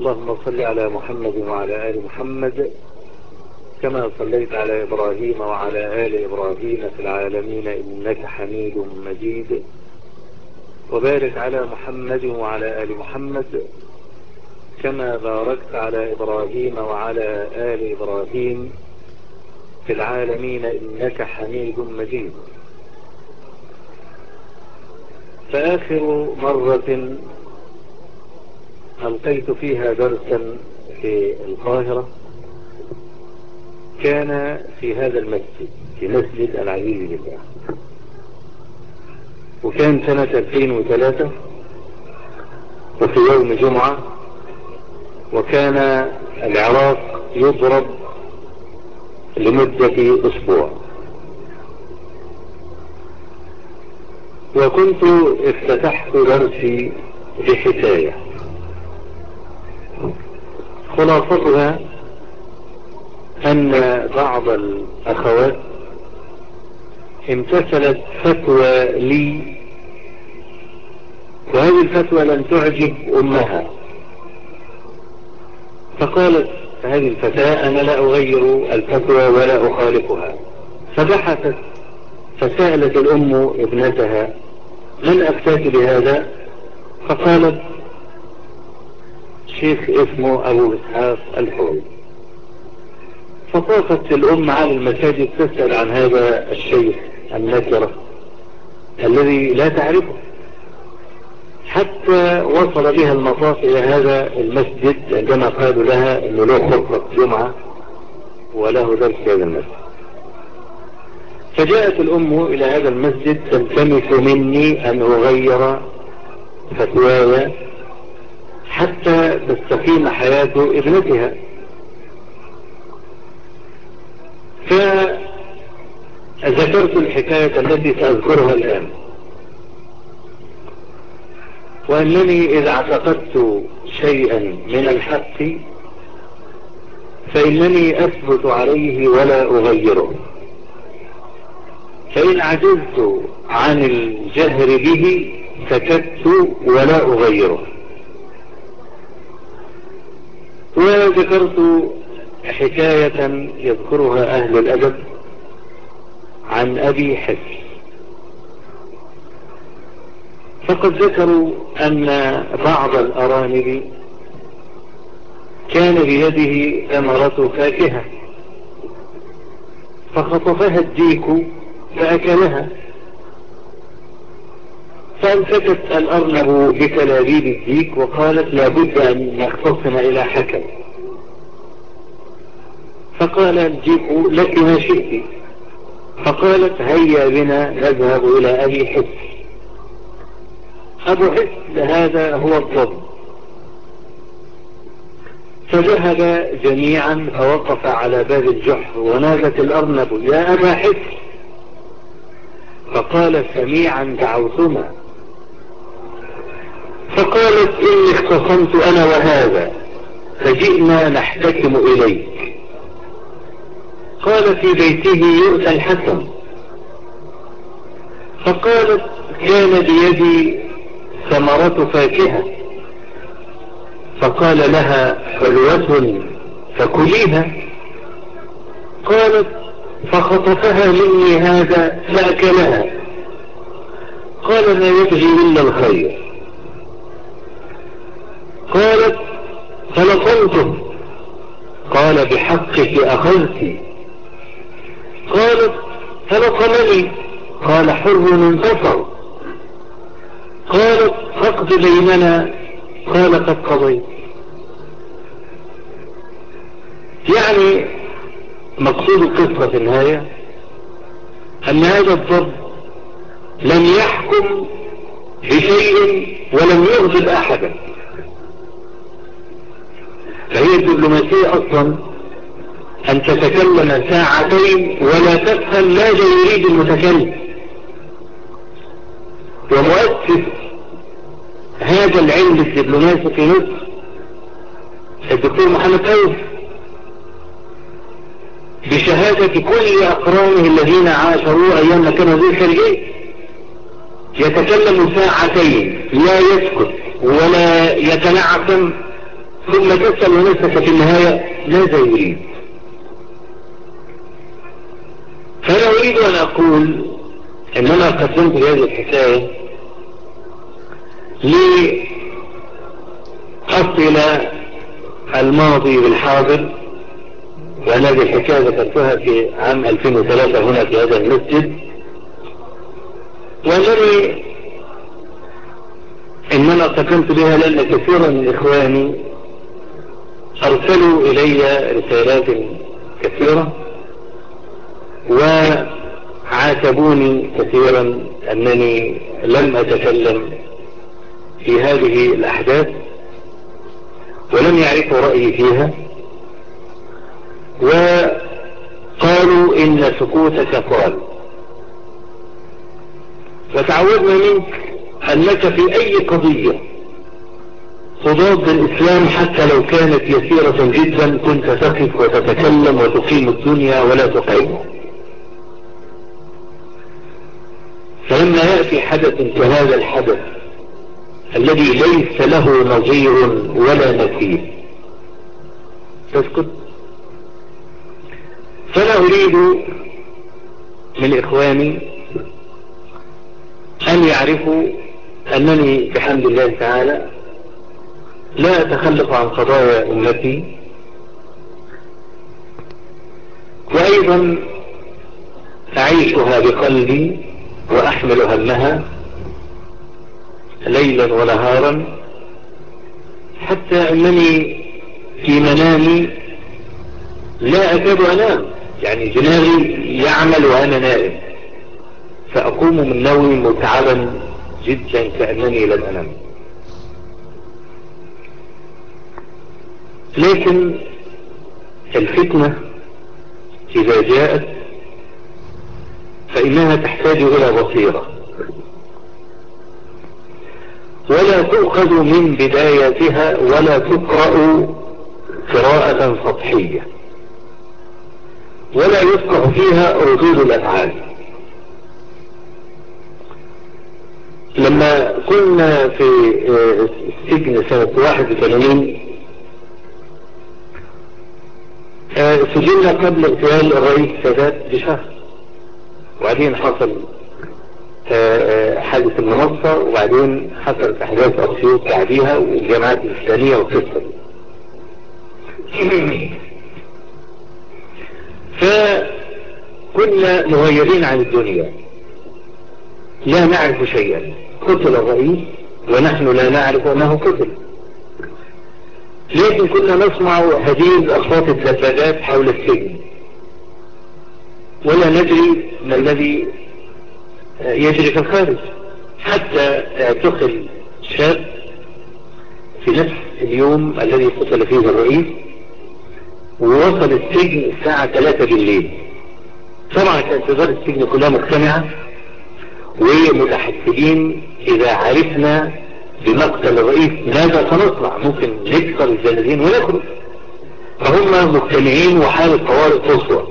اللهم صل على محمد وعلى آل محمد كما صليت على إبراهيم وعلى آل إبراهيم في العالمين إنك حميد مجيد. وبارك على محمد وعلى آل محمد كما باركت على إبراهيم وعلى آل إبراهيم في العالمين إنك حميد مجيد. فآخر مرة ألقيت فيها درسا في القاهرة. كان في هذا المسجد في مسجد العزيز بالله وكان سنة 2003 وفي يوم جمعة وكان العراق يضرب لمدة أسبوع. وكنت افتتحت درسي بحكاية. خلاصتها أن بعض الأخوات امتثلت فتوى لي وهذه الفتوى لم تعجب أمها. فقالت هذه الفتاة أنا لا أغير الفتوى ولا أخالفها. فبحثت فسألت الأم ابنتها من أفتاك بهذا؟ فقالت شيخ اسمه أبو إسحاق الحوي. فطافت الأم على المساجد تسأل عن هذا الشيخ النكرة الذي لا تعرفه. حتى وصل بها المطاف إلى هذا المسجد عندما قالوا لها أنه له خطبة جمعة وله درس هذا المسجد. فجاءت الأم إلى هذا المسجد تلتمس مني أن أغير فتواي حتى تستقيم حياة ابنتها. فذكرت الحكاية التي سأذكرها الآن. وأنني إذا اعتقدت شيئا من الحق فإنني أثبت عليه ولا أغيره. فإن عجزت عن الجهر به سكت ولا أغيره. وذكرت حكاية يذكرها أهل الأدب عن أبي حس فقد ذكروا أن بعض الأرانب كان بيده ثمرة فاكهة فخطفها الديك فأكلها. فالتفت الأرنب بتلابيب الديك وقالت لابد أن نختصم إلى حكم. فقال الديك لك ما شئت. فقالت هيا بنا نذهب إلى أبي حس أبو حس هذا هو الضب فذهب جميعا فوقف على باب الجحر ونادت الأرنب يا أبا حس فقال سميعا دعوتما. فقالت إني اختصمت أنا وهذا فجئنا نحتكم إليك. قال في بيته يؤتى الحسن. فقالت كان بيدي ثمرة فاكهة. فقال لها حلوة فكليها. قالت فخطفها مني هذا فأكلها. قال ما يبغي إلا الخير. قالت فلطمته قال بحقك أخذت. قالت فلطمني قال حر انتصر قالت فقد بيننا. قال قد قضيت. يعني مقصود القصة في النهاية أن هذا الضب لم يحكم بشيء ولم يغضب أحدا. فهي الدبلوماسية أصلا أن تتكلم ساعتين ولا تفهم ماذا يريد المتكلم. ومؤسس هذا العلم الدبلوماسي في مصر الدكتور محمد أوف بشهادة كل أقرانه الذين عاشروا أيام ما كانوا ذي الخارجية يتكلم ساعتين لا يسكت ولا يتنعم ثم تسأل نفسك في النهاية ماذا يريد. فأنا أريد أن أقول أننا قدمت هذه الحكاية لأصل الماضي بالحاضر وأنا هذه الحكاية ذكرتها في عام 2003 هنا في هذا المسجد وأنني إنما قسمت بها لأن كثيرا من إخواني أرسلوا إلي رسالات كثيرة وعاتبوني كثيرا أنني لم أتكلم في هذه الأحداث ولم يعرفوا رأيي فيها وقالوا إن سكوتك طال وتعودنا منك أنك في أي قضية تضاد الإسلام حتى لو كانت يسيرة جدا كنت تقف وتتكلم وتقيم الدنيا ولا تقيمه فلما يأتي حدث كهذا الحدث الذي ليس له نظير ولا مثيل تسكت. فلا أريد من إخواني أن يعرفوا أنني بحمد الله تعالى لا أتخلف عن قضايا أمتي. وأيضا أعيشها بقلبي وأحمل همها ليلا ونهارا حتى أنني في منامي لا أكاد أنام. يعني دماغي يعمل وأنا نائم. فأقوم من نومي متعبا جدا كأنني لم أنام. لكن الفتنة إذا جاءت فإنها تحتاج إلى بصيرة. ولا تؤخذ من بدايتها ولا تقرأ قراءة سطحية. ولا يفقه فيها ردود الأفعال. لما كنا في السجن سنة 81 سجلنا قبل اغتيال الرئيس سادات بشهر وبعدين حصل حادث المنصة وبعدين حصلت أحداث أسيوط بعديها والجامعات الإسلامية والقصة فكنا مغيرين عن الدنيا. لا نعرف شيئا. قتل الرئيس ونحن لا نعرف أنه قتل. لكن كنا نسمع هذه اصوات الدبابات حول السجن؟ ولا ندري ما الذي يجري في الخارج. حتى اعتقل شاب في نفس اليوم الذي قتل فيه الرئيس ووصل السجن الساعة 3 بالليل. طبعا كانت إدارة السجن كلها مجتمعة ومتحسبين إذا عرفنا بمقتل الرئيس ماذا سنصنع؟ ممكن نكسر الزنازين ونخرج فهم مجتمعين وحالة طوارئ قصوى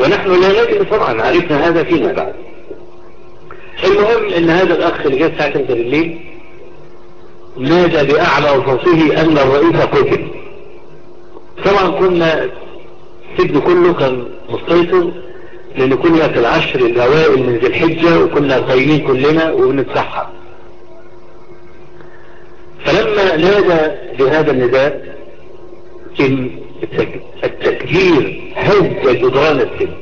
ونحن لا ندري طبعا عرفنا هذا فيما بعد. المهم إن هذا الأخ اللي جاء الساعة 3 بالليل نادى بأعلى صوته أن الرئيس قتل. طبعا كنا السجن كله كان مستيطر لأن كنا في العشر الأوائل من ذي الحجة وكنا قايمين كلنا وبنتسحر. فلما نادى بهذا النداء التكبير هز جدران السجن.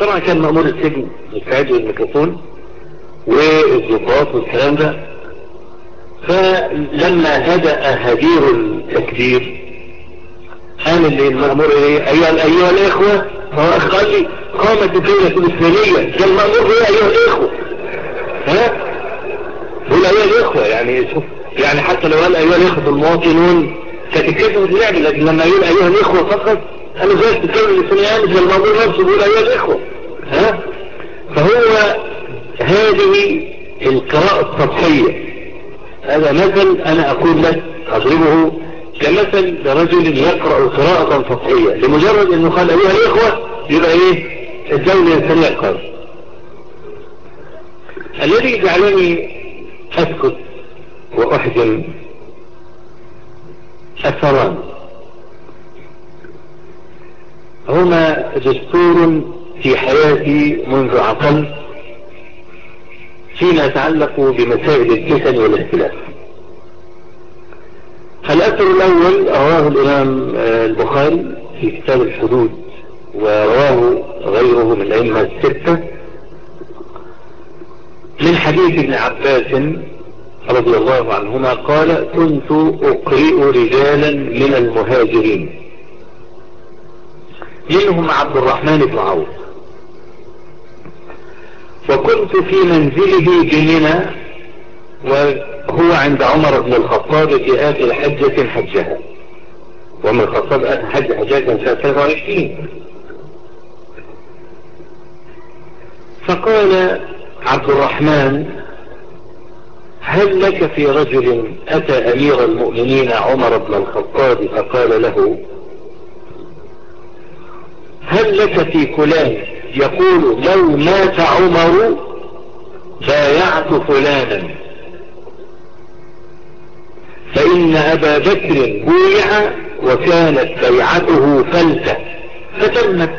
طبعا كان مأمور السجن مستعد للميكروفون والضباط والكلام ده. فلما هدأ هدير التكبير اللي المأمور إيه؟ أيها أيها الإخوة هو قال لي قامت الدولة الاسلامية كان المأمور إيه؟ أيها الإخوة. ها؟ قول أيها الإخوة يعني شوف. يعني حتى لو قال أيها الإخوة المواطنون الكلمة اللعب لكن لما يقول أيها الإخوة فقط أنا زي الكلمة الإنسانية مثل الموضوع نفسه بيقول أيها الإخوة. ها؟ فهو هذه القراءة السطحية. هذا مثل أنا أقول لك أضربه كمثل لرجل يقرأ قراءة سطحية لمجرد أنه قال أيها الإخوة يبقى إيه؟ الدولة الإنسانية قال الذي جعلني أسكت وأحجم أثران. هما دستور في حياتي منذ عقل فيما يتعلق بمسائل الفتن والاختلاف. الأثر الأول رواه الإمام البخاري في كتاب الحدود ورواه غيره من الأئمة الستة. من حديث ابن عباس رضي الله عنهما قال كنت أقرئ رجالا من المهاجرين. منهم عبد الرحمن بن عوف. وكنت في منزله بمنى وهو عند عمر بن الخطاب في آخر حجة حجها. ومن الخطاب حج حجاجة سنة 23 فقال عبد الرحمن هل لك في رجل أتى أمير المؤمنين عمر بن الخطاب فقال له هل لك في فلان يقول لو مات عمر بايعت فلانا؟ فإن أبا بكر بويع وكانت بيعته فلتة فتمت.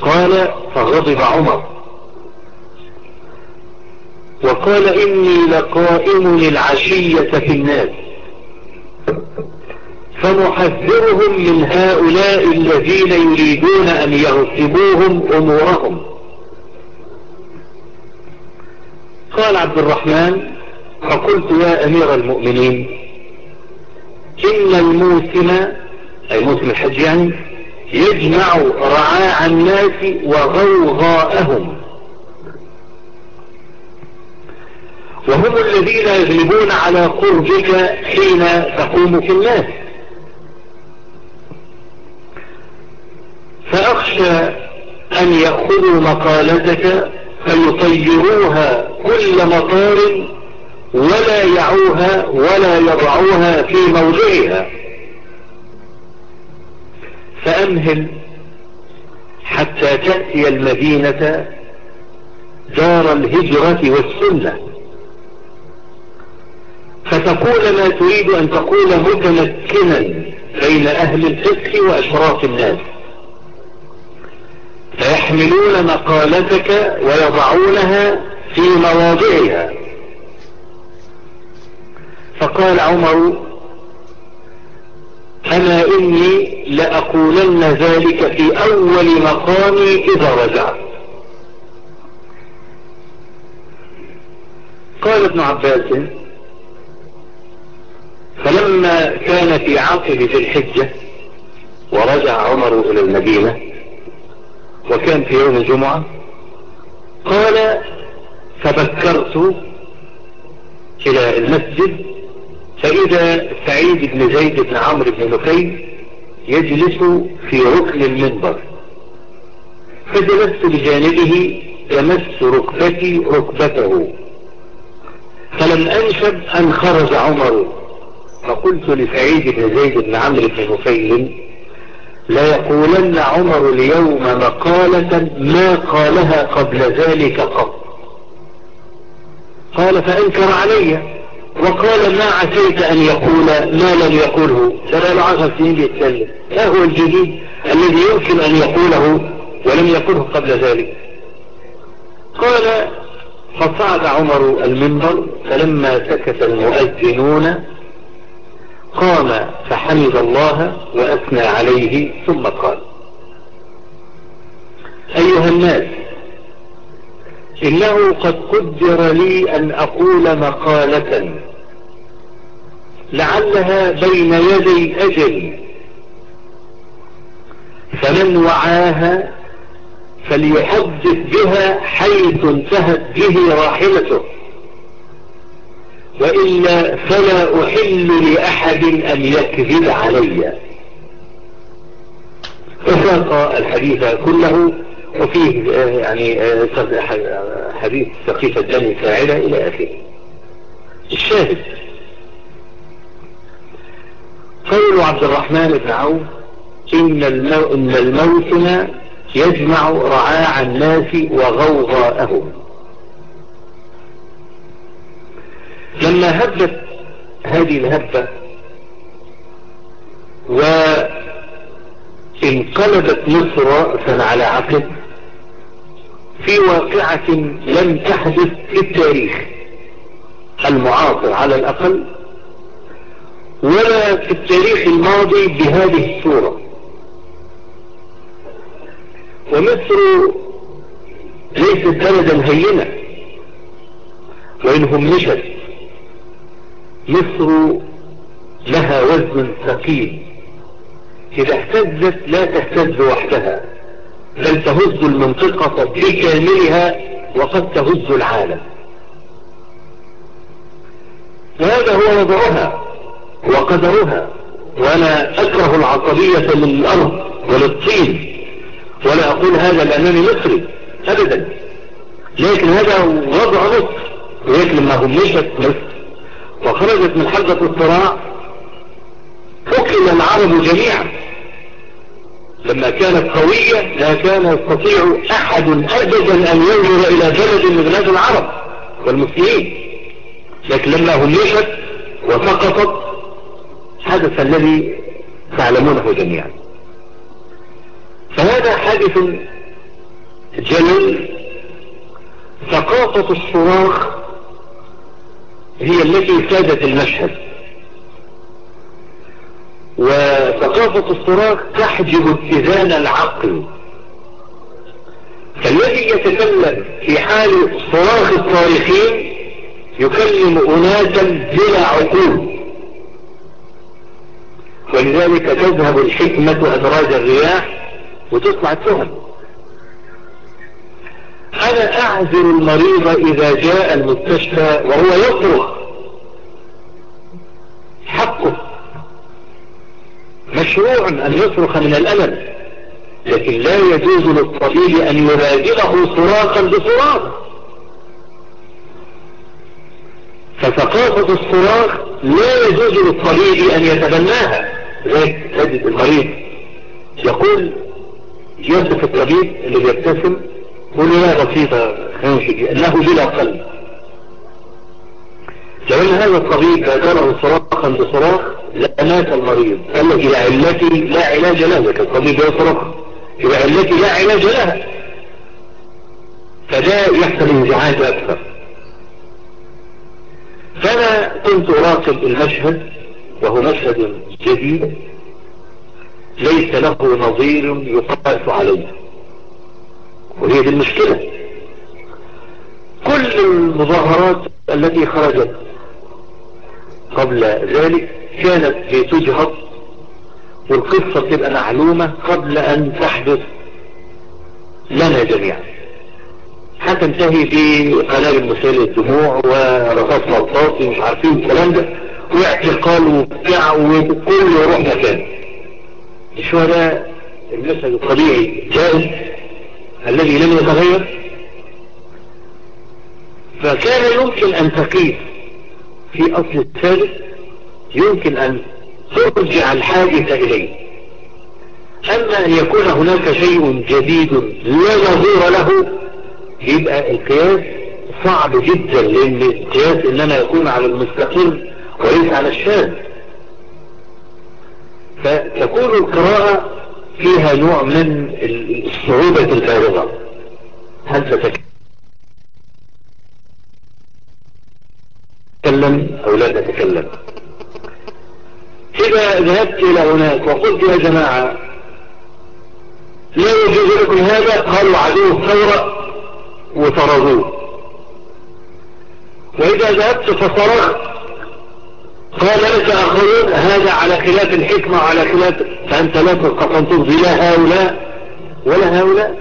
قال فغضب عمر. وقال إني لقائم العشية في الناس. فنحذرهم من هؤلاء الذين يريدون أن يغصبوهم أمورهم. قال عبد الرحمن فقلت يا أمير المؤمنين إن الموسم أي موسم الحج يعني يجمع رعاع الناس وغوغاءهم. وهم الذين يغلبون على قربك حين تقوم في الناس. فأخشى أن يأخذوا مقالتك فيطيروها كل مطار ولا يعوها ولا يضعوها في موضعها. فأمهل حتى تأتي المدينة دار الهجرة والسنة. فتقول ما تريد أن تقول متمكنا بين أهل الفقه وأشراف الناس. فيحملون مقالتك ويضعونها في مواضعها. فقال عمر أما إني لأقولن ذلك في أول مقامي إذا رجعت قال ابن عباس فلما كان في عقب ذي الحجة ورجع عمر إلى المدينة وكان في يوم الجمعة قال فبكرت إلى المسجد فإذا سعيد بن زيد بن عمرو بن نفيل يجلس في ركن المنبر فجلست بجانبه يمس ركبتي ركبته فلم أنشب أن خرج عمر فقلت لسعيد بن زيد بن عمرو بن نفيل لا يقولن عمر اليوم مقالة ما قالها قبل ذلك قط. قال فأنكر علي وقال ما عسيت أن يقول ما لم يقوله ترى العشر سنين يتكلم ما هو الجديد الذي يمكن أن يقوله ولم يقله قبل ذلك؟ قال فصعد عمر المنبر فلما سكت المؤذنون قام فحمد الله وأثنى عليه ثم قال أيها الناس إنه قد قدر لي أن أقول مقالة لعلها بين يدي أجل فمن وعاها فليحدث بها حيث انتهت به راحلته. وإلا فلا أحل لأحد أن يكذب علي وساق الحديث كله وفيه يعني حديث سقيف الدم فاعلة إلى آخره الشاهد قول عبد الرحمن بن عوف إن. إن الموسم يجمع رعاع الناس وغوغاءهم لما هبت هذه الهبة وانقلبت مصر رأسا على عقب في واقعة لم تحدث في التاريخ المعاصر على الأقل ولا في التاريخ الماضي بهذه الصورة. ومصر ليست بلدا هينة وإن همشت مصر لها وزن ثقيل. إذا اهتزت لا تهتز وحدها. بل تهز المنطقة بكاملها وقد تهز العالم. وهذا هو وضعها وقدرها. وأنا أكره العصبية للأرض وللطين. ولا أقول هذا لأنني مصري أبدا. لكن هذا وضع مصر ولكن لما همشت مصر وخرجت من حلقة الصراع أكل العرب جميعا. لما كانت قوية لا كان يستطيع أحد أبدا أن ينظر إلى بلد من بلاد العرب والمسلمين. لكن لما همشت وسقطت حدث الذي تعلمونه جميعا. فهذا حادث جلل ثقافة الصراخ هي التي سادت المشهد. وثقافة الصراخ تحجب اتزان العقل. فالذي يتكلم في حال صراخ الصارخين يكلم أناسا بلا عقول. ولذلك تذهب الحكمة أدراج الرياح وتطلع التهم. أنا أعذر المريض إذا جاء المستشفى وهو يصرخ حقه. مشروع أن يصرخ من الألم. لكن لا يجوز للطبيب أن يبادله صراخا بصراخ. فثقافة الصراخ لا يجوز للطبيب أن يتبناها. زي تجد المريض يقول يصف الطبيب اللي بيبتسم قل لا بسيطة أنه بلا قلب. لو أن هذا الطبيب بادره صراخا بصراخ لمات المريض. قال لك إلى علتي لا علاج لها لك الطبيب يصرخ إلى علتي لا علاج لها فده يحصل انزعاج أكثر. فأنا كنت أراقب المشهد وهو مشهد جديد. ليس له نظير يقاس عليه. وهي دي المشكلة. كل المظاهرات التي خرجت قبل ذلك كانت لتجهض والقصة تبقى معلومة قبل أن تحدث لنا جميعا. حتى انتهي بقنابل مسيل الدموع ورصاص مطاطي مش عارفين الكلام ده واعتقال وبتاع وكل يروح مكان الشهداء المشهد الطبيعي جائز. الذي لم يتغير فكان يمكن أن تقيس في أصل الثالث يمكن أن ترجع الحادث إليه. أما أن يكون هناك شيء جديد لا نظير له يبقى القياس صعب جدا لأن القياس إنما يكون على المستقيم وليس على الشاذ. فتكون القراءة فيها نوع من الصعوبة البالغة. هل تتكلم أو لا تتكلم؟ إذا ذهبت إلى هناك وقلت يا جماعة لا يجوز لكم هذا؟ قالوا عدو الثورة وطردوه وإذا ذهبت فصرخت قال لك أخرون هذا على خلاف الحكمة وعلى خلاف فأنت لا تستطيع أن ترضي لا هؤلاء ولا هؤلاء.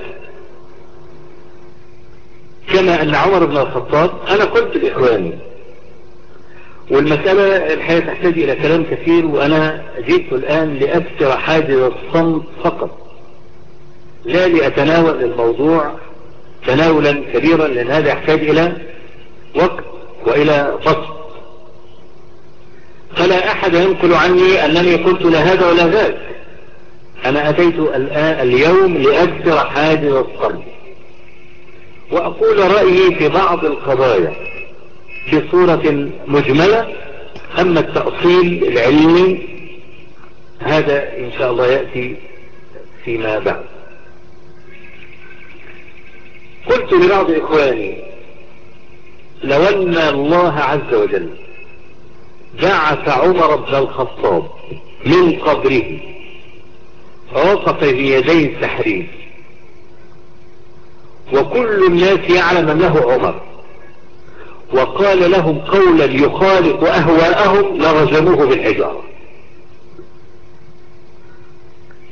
كما أن عمر بن الخطاب أنا قلت لإخواني والمسألة الحقيقة تحتاج إلى كلام كثير وأنا جئت الآن لأكثر حاجز الصمت فقط لا لأتناول الموضوع تناولا كبيرا لأن هذا يحتاج إلى وقت وإلى بسط فلا أحد ينقل عني أنني قلت لا هذا ولا ذاك. أنا أتيت الآن اليوم لأكثر حاجز الصمت وأقول رأيي في بعض القضايا. بصورة مجملة أما التأصيل العلمي هذا إن شاء الله يأتي فيما بعد. قلت لبعض إخواني لو أن الله عز وجل بعث عمر بن الخطاب من قبره فوقف في يدي التحرير. وكل الناس يعلم أنه عمر. وقال لهم قولا يخالف أهواءهم لرجموه بالحجارة.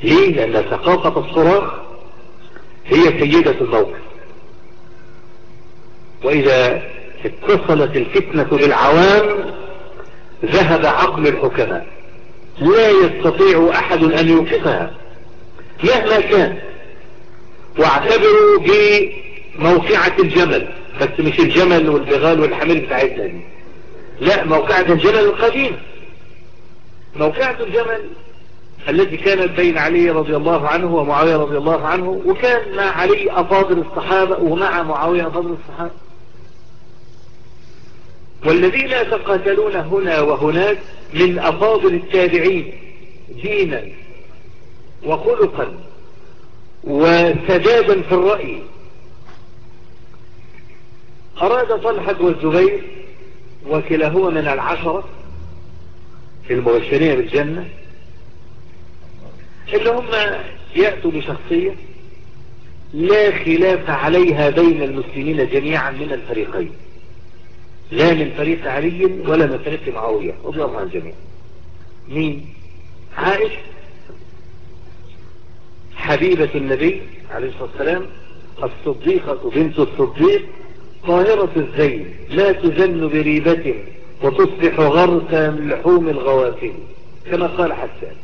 ليه لأن ثقافة الصراخ هي سيدة الموقف. وإذا اتصلت الفتنة للعوام ذهب عقل الحكماء. لا يستطيع أحد أن يوقفها. مهما كان. واعتبروا بموقعة الجمل. بس مش الجمل والبغال والحمير بتاعتنا دي لا موقعة الجمل القديمة. موقعة الجمل التي كانت بين علي رضي الله عنه ومعاوية رضي الله عنه وكان مع علي أفاضل الصحابة ومع معاوية أفاضل الصحابة. والذين يتقاتلون هنا وهناك من أفاضل التابعين دينا وخلقا وسدادا في الرأي. أراد طلحة والزبير وكلاهما من العشرة المبشرين بالجنة اللي هم يأتوا بشخصية لا خلاف عليها بين المسلمين جميعا من الفريقين. لا من فريق علي ولا من فريق معاوية. رضي الله عن الجميع. مين؟ عائشة حبيبة النبي عليه الصلاة والسلام الصديقة بنت الصديق طاهرة الزين لا تزن بريبة وتصبح غرسا من لحوم الغوافل كما قال حسان.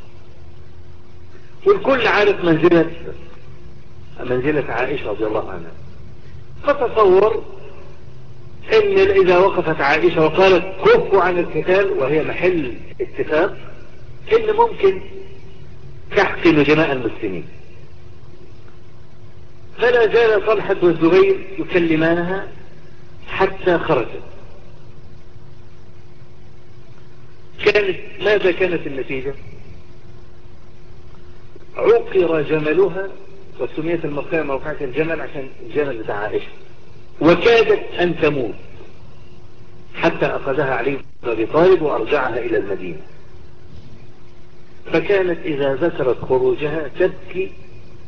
والكل عارف منزلة منزلة عائشة رضي الله عنها. فتصور إن إذا وقفت عائشة وقالت كفوا عن القتال وهي محل اتفاق إن ممكن تحقن جماع المسلمين. فلا زال طلحة والزبير يكلمانها حتى خرجت. كانت ماذا كانت النتيجة؟ عقر جملها وسميت الموقع موقعة الجمل عشان الجمل بتاع عائشة. وكادت أن تموت. حتى أخذها علي بن أبي طالب وأرجعها إلى المدينة. فكانت إذا ذكرت خروجها تبكي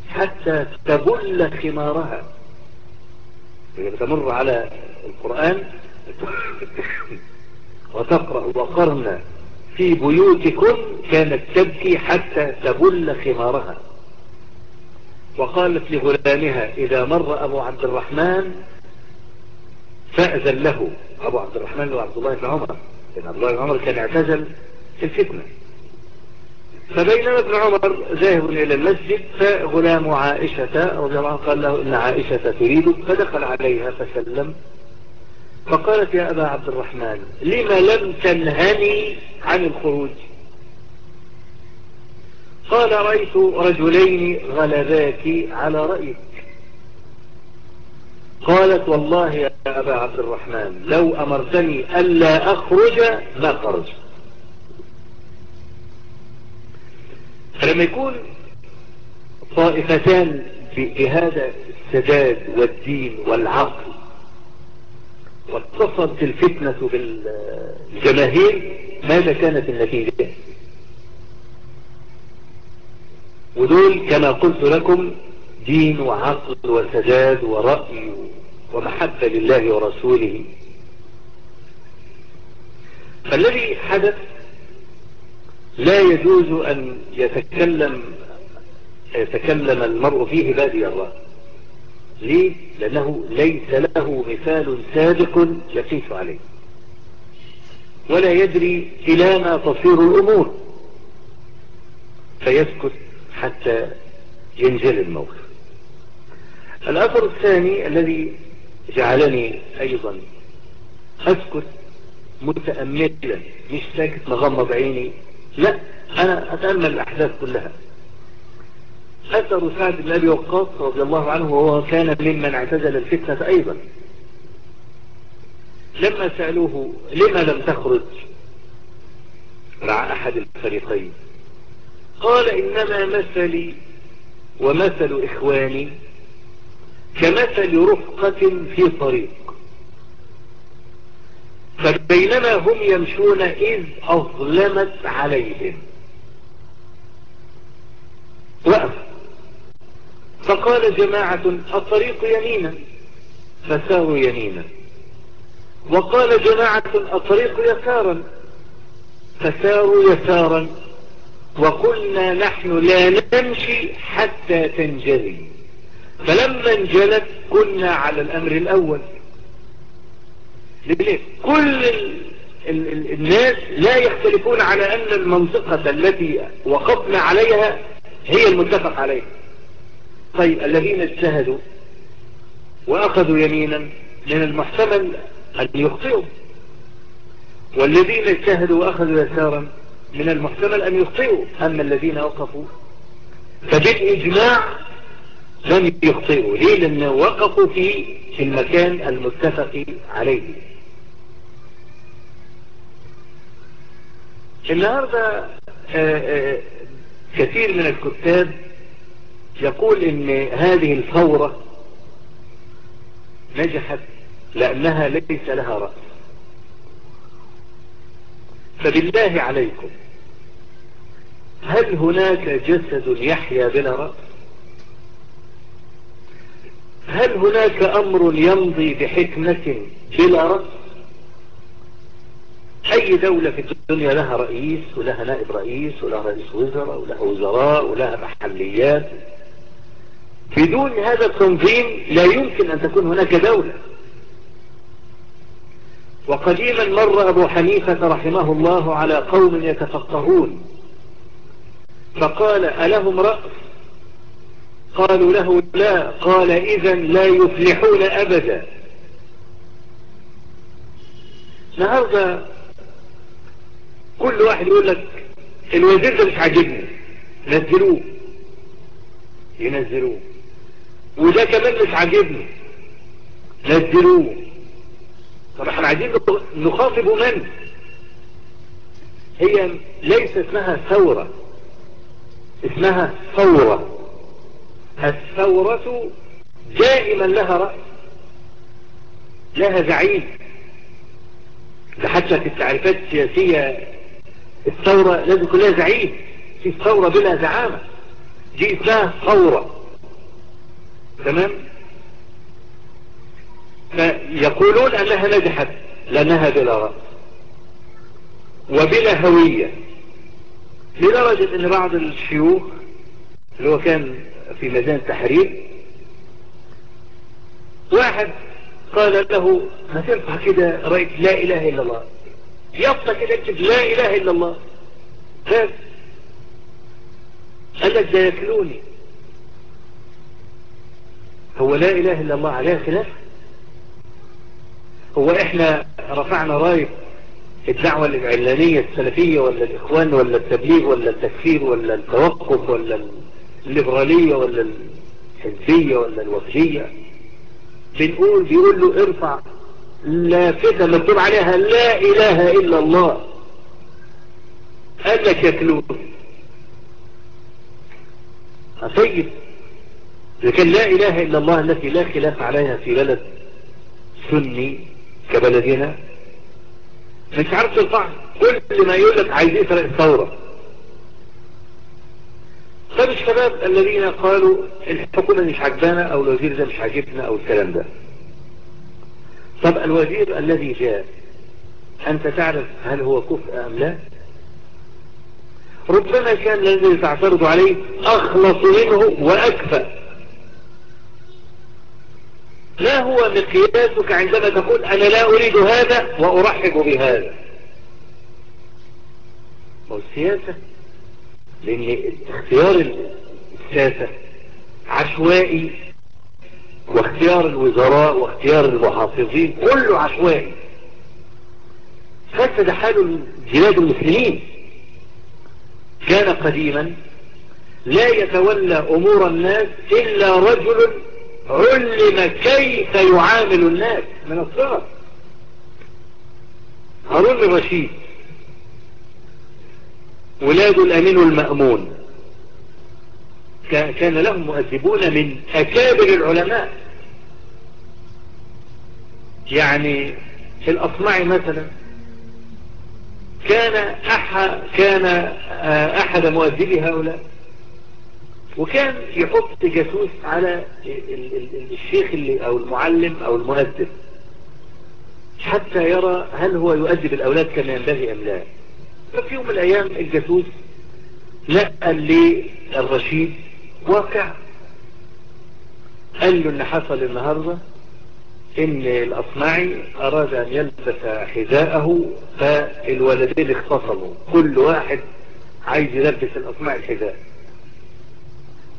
حتى تبل خمارها. تمر على القرآن وتقرأ وقرن في بيوتكم كانت تبكي حتى تبل خمارها. وقالت لغلامها إذا مر أبو عبد الرحمن فأذن له أبو عبد الرحمن وعبد الله بن عمر لأن عبد الله بن عمر كان اعتزل في الفتنة. فبينما ابن عمر ذاهب إلى المسجد فغلام عائشة رضي الله عنه قال له إن عائشة تريدك فدخل عليها فسلم. فقالت يا أبا عبد الرحمن لم لم تنهني عن الخروج؟ قال رأيت رجلين غلباك على رأيك. قالت والله يا أبا عبد الرحمن لو أمرتني ألا أخرج ما خرج. فلما يكون طائفتان بهذا السداد والدين والعقل واتصلت الفتنة بالجماهير ماذا كانت النتيجة؟ ودول كما قلت لكم دين وعقل وسداد ورأي ومحبة لله ورسوله. فالذي حدث لا يجوز أن يتكلم يتكلم المرء فيه بادي الله. ليه؟ لأنه ليس له مثال سابق يقيس عليه. ولا يدري إلى ما تصير الأمور. فيسكت حتى ينجل الموقف الأثر الثاني الذي جعلني أيضا أسكت متأملا مش ساكت مغمض عيني. لا أنا أتأمل الأحداث كلها. أثر سعد بن أبي وقاص رضي الله عنه وهو كان ممن اعتزل الفتنة أيضا. لما سألوه لما لم تخرج؟ مع أحد الفريقين. قال إنما مثلي ومثل إخواني كمثل رفقة في طريق. فبينما هم يمشون إذ أظلمت عليهم. وقف فقال جماعة الطريق يمينا؟ فساروا يمينا. وقال جماعة الطريق يسارا؟ فساروا يسارا. وقلنا نحن لا نمشي حتى تنجلي. فلما انجلت كنا على الأمر الأول. ليه؟ كل ال ال ال الناس لا يختلفون على أن المنطقة التي وقفنا عليها هي المتفق عليها. طيب الذين اجتهدوا وأخذوا يمينا من المحتمل أن يخطئوا. والذين اجتهدوا وأخذوا يسارا من المحتمل أن يخطئوا. أما الذين وقفوا فبالإجماع لم يخطئوا. ليه؟ لأن وقفوا في المكان المتفق عليه. النهاردة كثير من الكتاب يقول إن هذه الثورة نجحت لأنها ليس لها رأس. فبالله عليكم هل هناك جسد يحيا بلا رأس؟ هل هناك أمر يمضي بحكمة بلا رأس أي دولة في الدنيا لها رئيس ولها نائب رئيس ولها رئيس وزراء ولها وزراء ولها محليات؟ بدون هذا التنظيم لا يمكن أن تكون هناك دولة. وقديما مر أبو حنيفة رحمه الله على قوم يتفقهون. فقال ألهم رأس؟ قالوا له لا قال إذا لا يفلحون أبدا. النهارده كل واحد يقول لك الوزير ده مش عاجبني نزلوه ينزلوه. وده كمان مش عاجبني نزلوه. طب إحنا عايزين نخاطب من؟ هي ليس اسمها ثورة اسمها ثورة. الثورة دائما لها رأس. لها زعيم. حتى في التعريفات السياسية الثورة لازم يكون لها زعيم. في ثورة بلا زعامة. دي اسمها ثورة. تمام؟ فيقولون أنها نجحت. لانها بلا رأس. وبلا هوية. لدرجة إن بعض الشيوخ اللي هو كان في ميدان التحرير واحد قال له ما تنفع كده رأيت لا إله إلا الله. يبطى كده اكتب لا إله إلا الله. بس قال لك ده يكلوني هو لا إله إلا الله عليها خلاف؟ هو إحنا رفعنا راية الدعوة الإعلانية السلفية ولا الإخوان ولا التبليغ ولا التكفير ولا التوقف ولا الليبرالية ولا الحزبية ولا الوفجية بنقول بيقول له ارفع لافتة مكتوب عليها لا إله إلا الله. قال لك يكلون طيب لكن لا إله إلا الله التي لا خلاف عليها في بلد سني كبلدنا مش عارف ترفع كل ما يقول لك عايز يسرق الثورة. طب الشباب الذين قالوا الحكومة مش عجبانا أو الوزير ده مش عاجبنا أو الكلام ده. طب الوزير الذي جاء أنت تعرف هل هو كفء أم لا؟ ربما كان الذي تعترض عليه أخلص منه وأكفأ. ما هو مقياسك عندما تقول أنا لا أريد هذا وأرحب بهذا؟ والسياسة لأن اختيار السياسة عشوائي واختيار الوزراء واختيار المحافظين كله عشوائي. فسد حال بلاد المسلمين. كان قديما لا يتولى أمور الناس إلا رجل علم كيف يعامل الناس من الصغر. هارون الرشيد. ولاد الأمين المأمون. كان لهم مؤدبون من أكابر العلماء. يعني في الأصمعي مثلا كان أحد, كان أحد مؤدبي هؤلاء. وكان يحط جاسوس على الشيخ اللي أو المعلم أو المؤدب حتى يرى هل هو يؤدب الأولاد كما ينبغي أم لا. ففي يوم من الأيام الجاسوس لقى للرشيد واقع. قال له إن حصل النهاردة إن الاصمعي أراد أن يلبس حذاءه فالولدين اختصموا. كل واحد عايز يلبس الاصمعي الحذاء.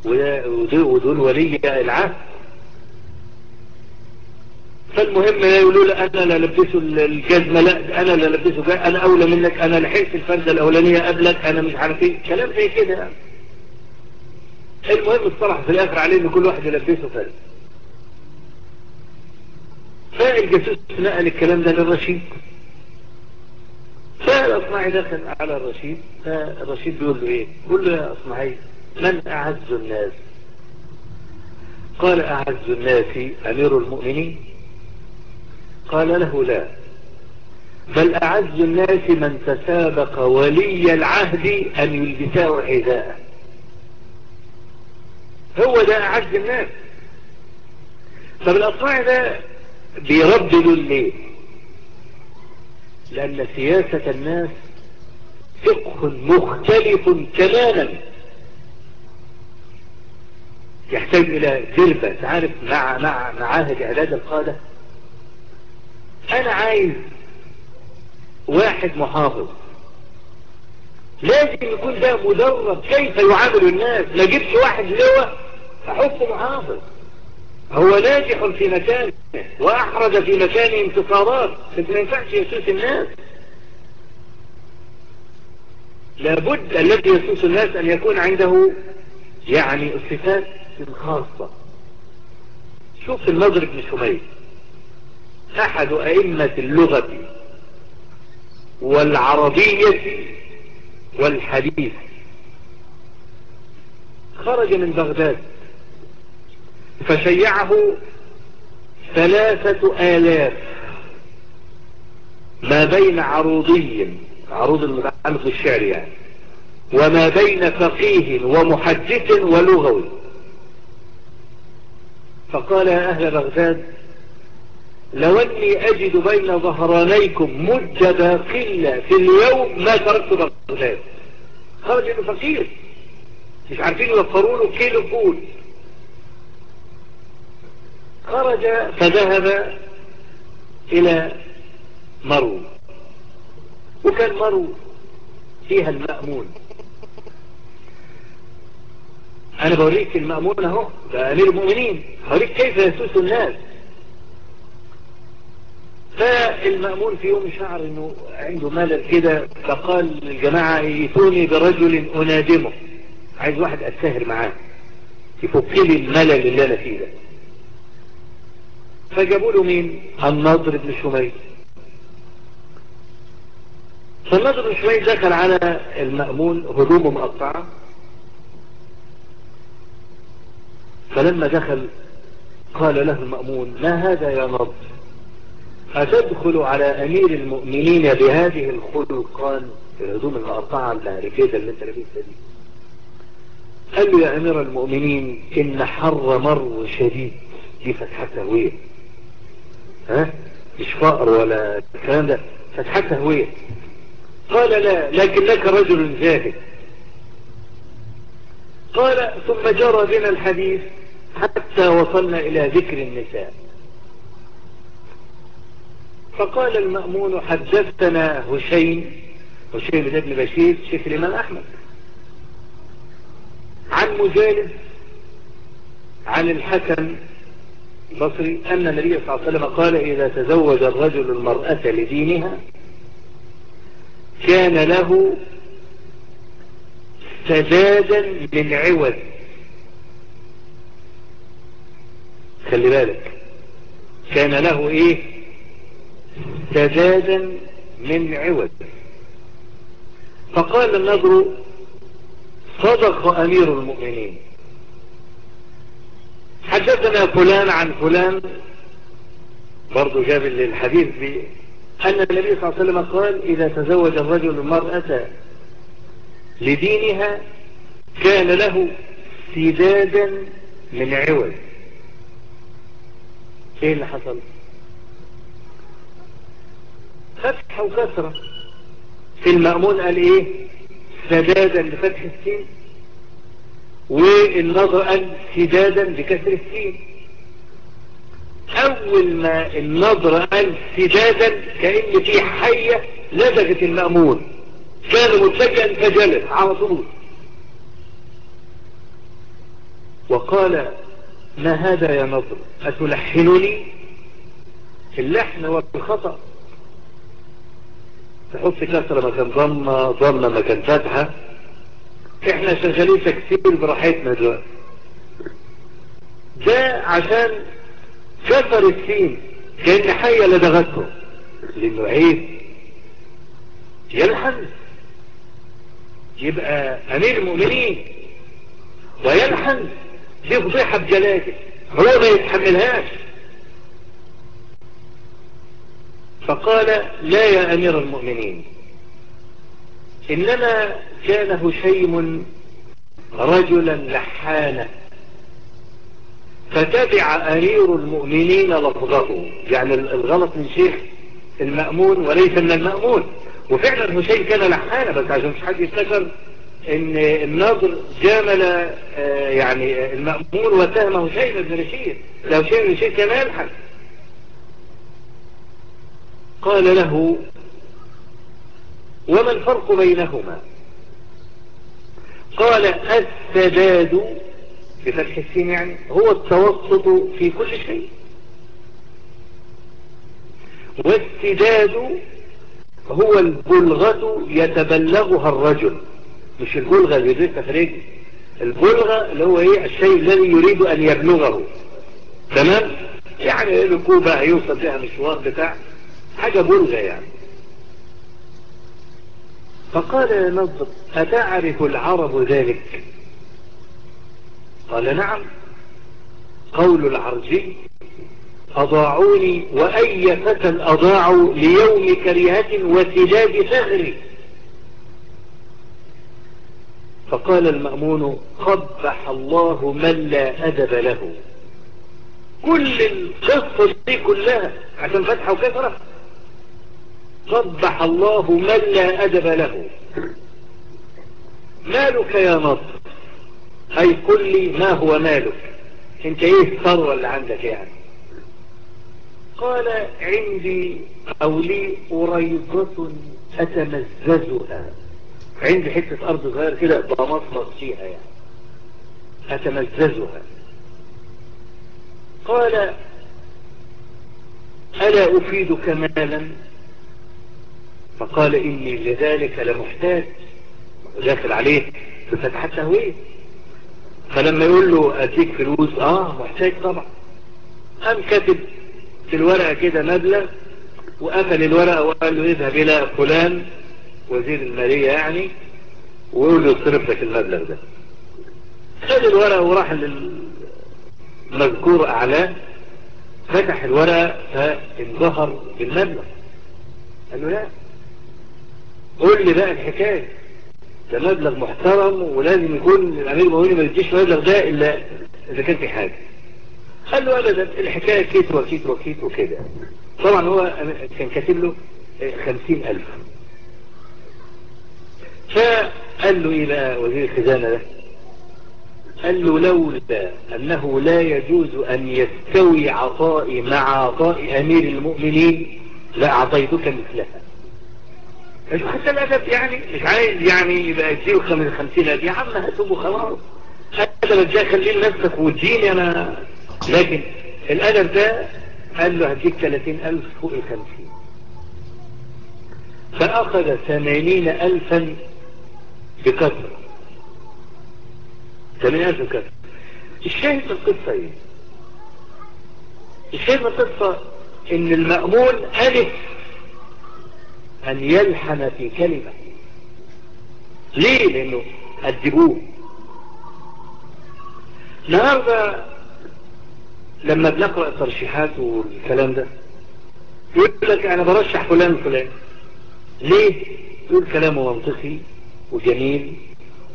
ودول ولي العهد. فالمهم لا يقولوا له أنا لا لبسه الجزمة لا أنا لا لبسه أنا أولى منك أنا لحقت الفردة الأولانية قبلك أنا مش عارف إيه. كلام زي كده المهم اصطلح في الآخر عليه ان كل واحد يلبسه فرد فالجاسوس نقل الكلام ده للرشيد. فالاصمعي دخل على الرشيد. فالرشيد بيقول له إيه؟ بيقول له يا اصمعي من أعز الناس؟ قال أعز الناس أمير المؤمنين. قال له لا. بل أعز الناس من تسابق ولي العهد أن يلبساه حذاءه هو ده أعز الناس. طب الاصمعي ده بيرددوا ليه؟ لأن سياسة الناس فقه مختلف تماما. يحتاج إلى دربة تعرف مع مع معاهد إعداد القادة؟ أنا عايز واحد محافظ. لازم يكون ده مدرب كيف يعامل الناس. ما جبش واحد لواء أحطه محافظ. هو ناجح في مكانه وأحرز في مكانه انتصارات. بس ما ينفعش يسوس الناس. لابد الذي يسوس الناس أن يكون عنده يعني الصفات الخاصة شوف النظر بن شميل أحد أئمة اللغة والعربية والحديث. خرج من بغداد فشيعه ثلاثة آلاف ما بين عروضي عروض المتعلق بالشعر يعني وما بين فقيه ومحدث ولغوي. فقال يا أهل بغداد لو أني أجد بين ظهرانيكم مدة باقلة في اليوم ما تركت بغداد خرج انه فقير مش عارفين يوفروا له كيلو فول خرج فذهب إلى مرو. وكان مرو فيها المأمون. أنا بوريك المأمون أهو ده أمير المؤمنين. بوريك كيف يسوس الناس. فالمأمون في يوم شعر إنه عنده ملل كده فقال للجماعة أيتوني برجل أنادمه. عايز واحد اتسهر معاه يفك لي الملل اللي أنا فيه ده. فجابوا له مين؟ النضر بن شميل. فالنضر بن شميل دخل على المأمون هدومه مقطعة. فلما دخل قال له المأمون ما هذا يا نضر؟ أتدخل على أمير المؤمنين بهذه الخلقان؟ الهدوم المقطعة الركيدة اللي انت لابسها دي قال له يا أمير المؤمنين إن حر مر شديد. دي فتحة تهوية. ها؟ مش فقر ولا الكلام ده. فتحة تهوية. قال لا لكنك رجل زاهد قال ثم جرى بنا الحديث حتى وصلنا إلى ذكر النساء. فقال المأمون حدثتنا هشيم وشيخ ابن بشير شيخ الإمام أحمد. عن مجالد عن الحكم البصري أن النبي صلى الله عليه وسلم قال إذا تزوج الرجل المرأة لدينها كان له سدادا من عوض خلي بالك. كان له إيه؟ سدادا من عوض فقال النضر صدق أمير المؤمنين. حدثنا فلان عن فلان. برضو جاب الحديث بي أن النبي صلى الله عليه وسلم قال إذا تزوج الرجل المرأة لدينها كان له سدادا من عوض إيه اللي حصل؟ فتح وكسرة. في المأمون قال إيه؟ سدادا بفتح السين. والنظر قال سدادا بكسر السين. أول ما النظر قال سدادا كأن في حية لدغت المأمون. كان متفجأا فجلس على طول. وقال ما هذا يا نظر؟ أتلحنني؟ اللحن والخطأ. تحط كسرة مكان ضمة ضمة مكان فتحة إحنا شغالين تكسير براحتنا دلوقتي. ده عشان كسر السين كأن حية لدغته لأنه عيب. يلحن. يبقى أمير المؤمنين. ويلحن. دي فضيحة بجلاجة هو ما يتحملهاش. فقال لا يا أمير المؤمنين إنما كان هشيم رجلا لحانا فتبع أمير المؤمنين لفظه. يعني الغلط من شيخ المأمون وليس من المأمون. وفعلا هشيم كان لحانا بس عشان مش حد يفتكر إن الناظر جامل آه يعني المأمون واتهم هشيم بن رشيد. لو هشيم بن رشيد كان يلحن قال له وما الفرق بينهما؟ قال السداد بفتح السين يعني هو التوسط في كل شيء. والسداد هو البلغة يتبلغها الرجل. مش البلغة اللي في رجل البلغة اللي هو إيه الشيء الذي يريد أن يبلغه. تمام؟ يعني ركوبة هيوصل بها مشوار بتاع حاجة بلغة يعني. فقال يا نضر أتعرف العرب ذلك؟ قال نعم. قول العرجي أضاعوني وأي فتى أضاعوا ليوم كريهة وسداد ثغري فقال المأمون قبح الله من لا أدب له. كل القصة دي كلها عشان فتحة وكثرة قبح الله من لا أدب له. مالك يا نصر أي قل لي ما هو مالك؟ أنت إيه الثروة اللي عندك يعني؟ قال عندي أو لي أريضة أتمززها. عندي حتة أرض صغيرة كده بمصمص فيها يعني. أتمززها. قال ألا أفيدك مالا؟ فقال إني لذلك لمحتاج. داخل عليه بفتح التهويل فلما يقول له أديك فلوس؟ آه محتاج طبعا. قام كاتب في الورقة كده مبلغ وقفل الورقة وقال له اذهب إلى فلان وزير المالية يعني ويقول له اصرف لك المبلغ ده. خد الورقة وراح للمذكور أعلاه فتح الورقة فانظهر بالمبلغ. قال له لا. قول لي بقى الحكاية. ده مبلغ محترم ولازم يكون الأمير المؤمنين ما يديش المبلغ ده إلا إذا كان في حاجة. له أبدا الحكاية كيت وكيت وكيت وكده. طبعا هو كان كاتب له خمسين ألف. فقال له إيه بقى وزير الخزانة ده؟ قال له لولا أنه لا يجوز أن يستوي عطائي مع عطاء أمير المؤمنين لأعطيتك مثلها. مش حتى الأدب يعني؟ مش عايز يعني يبقى يديه خمسين خمسين يا عم هتوبه خلاص. الأدب ده خليه لنفسك واديني أنا لكن الأدب ده قال له هديك ثلاثين ألف فوق الخمسين. فأخذ ثمانين ألفا بكثرة. ثمانين ألف بكثرة. الشاهد من القصة إيه؟ الشاهد من القصة إن المأمون ألف أن يلحن في كلمة. ليه؟ لأنه أدبوه. النهاردة لما بنقرأ الترشيحات والكلام ده يقول لك أنا برشح فلان فلان ليه؟ يقول كلامه منطقي وجميل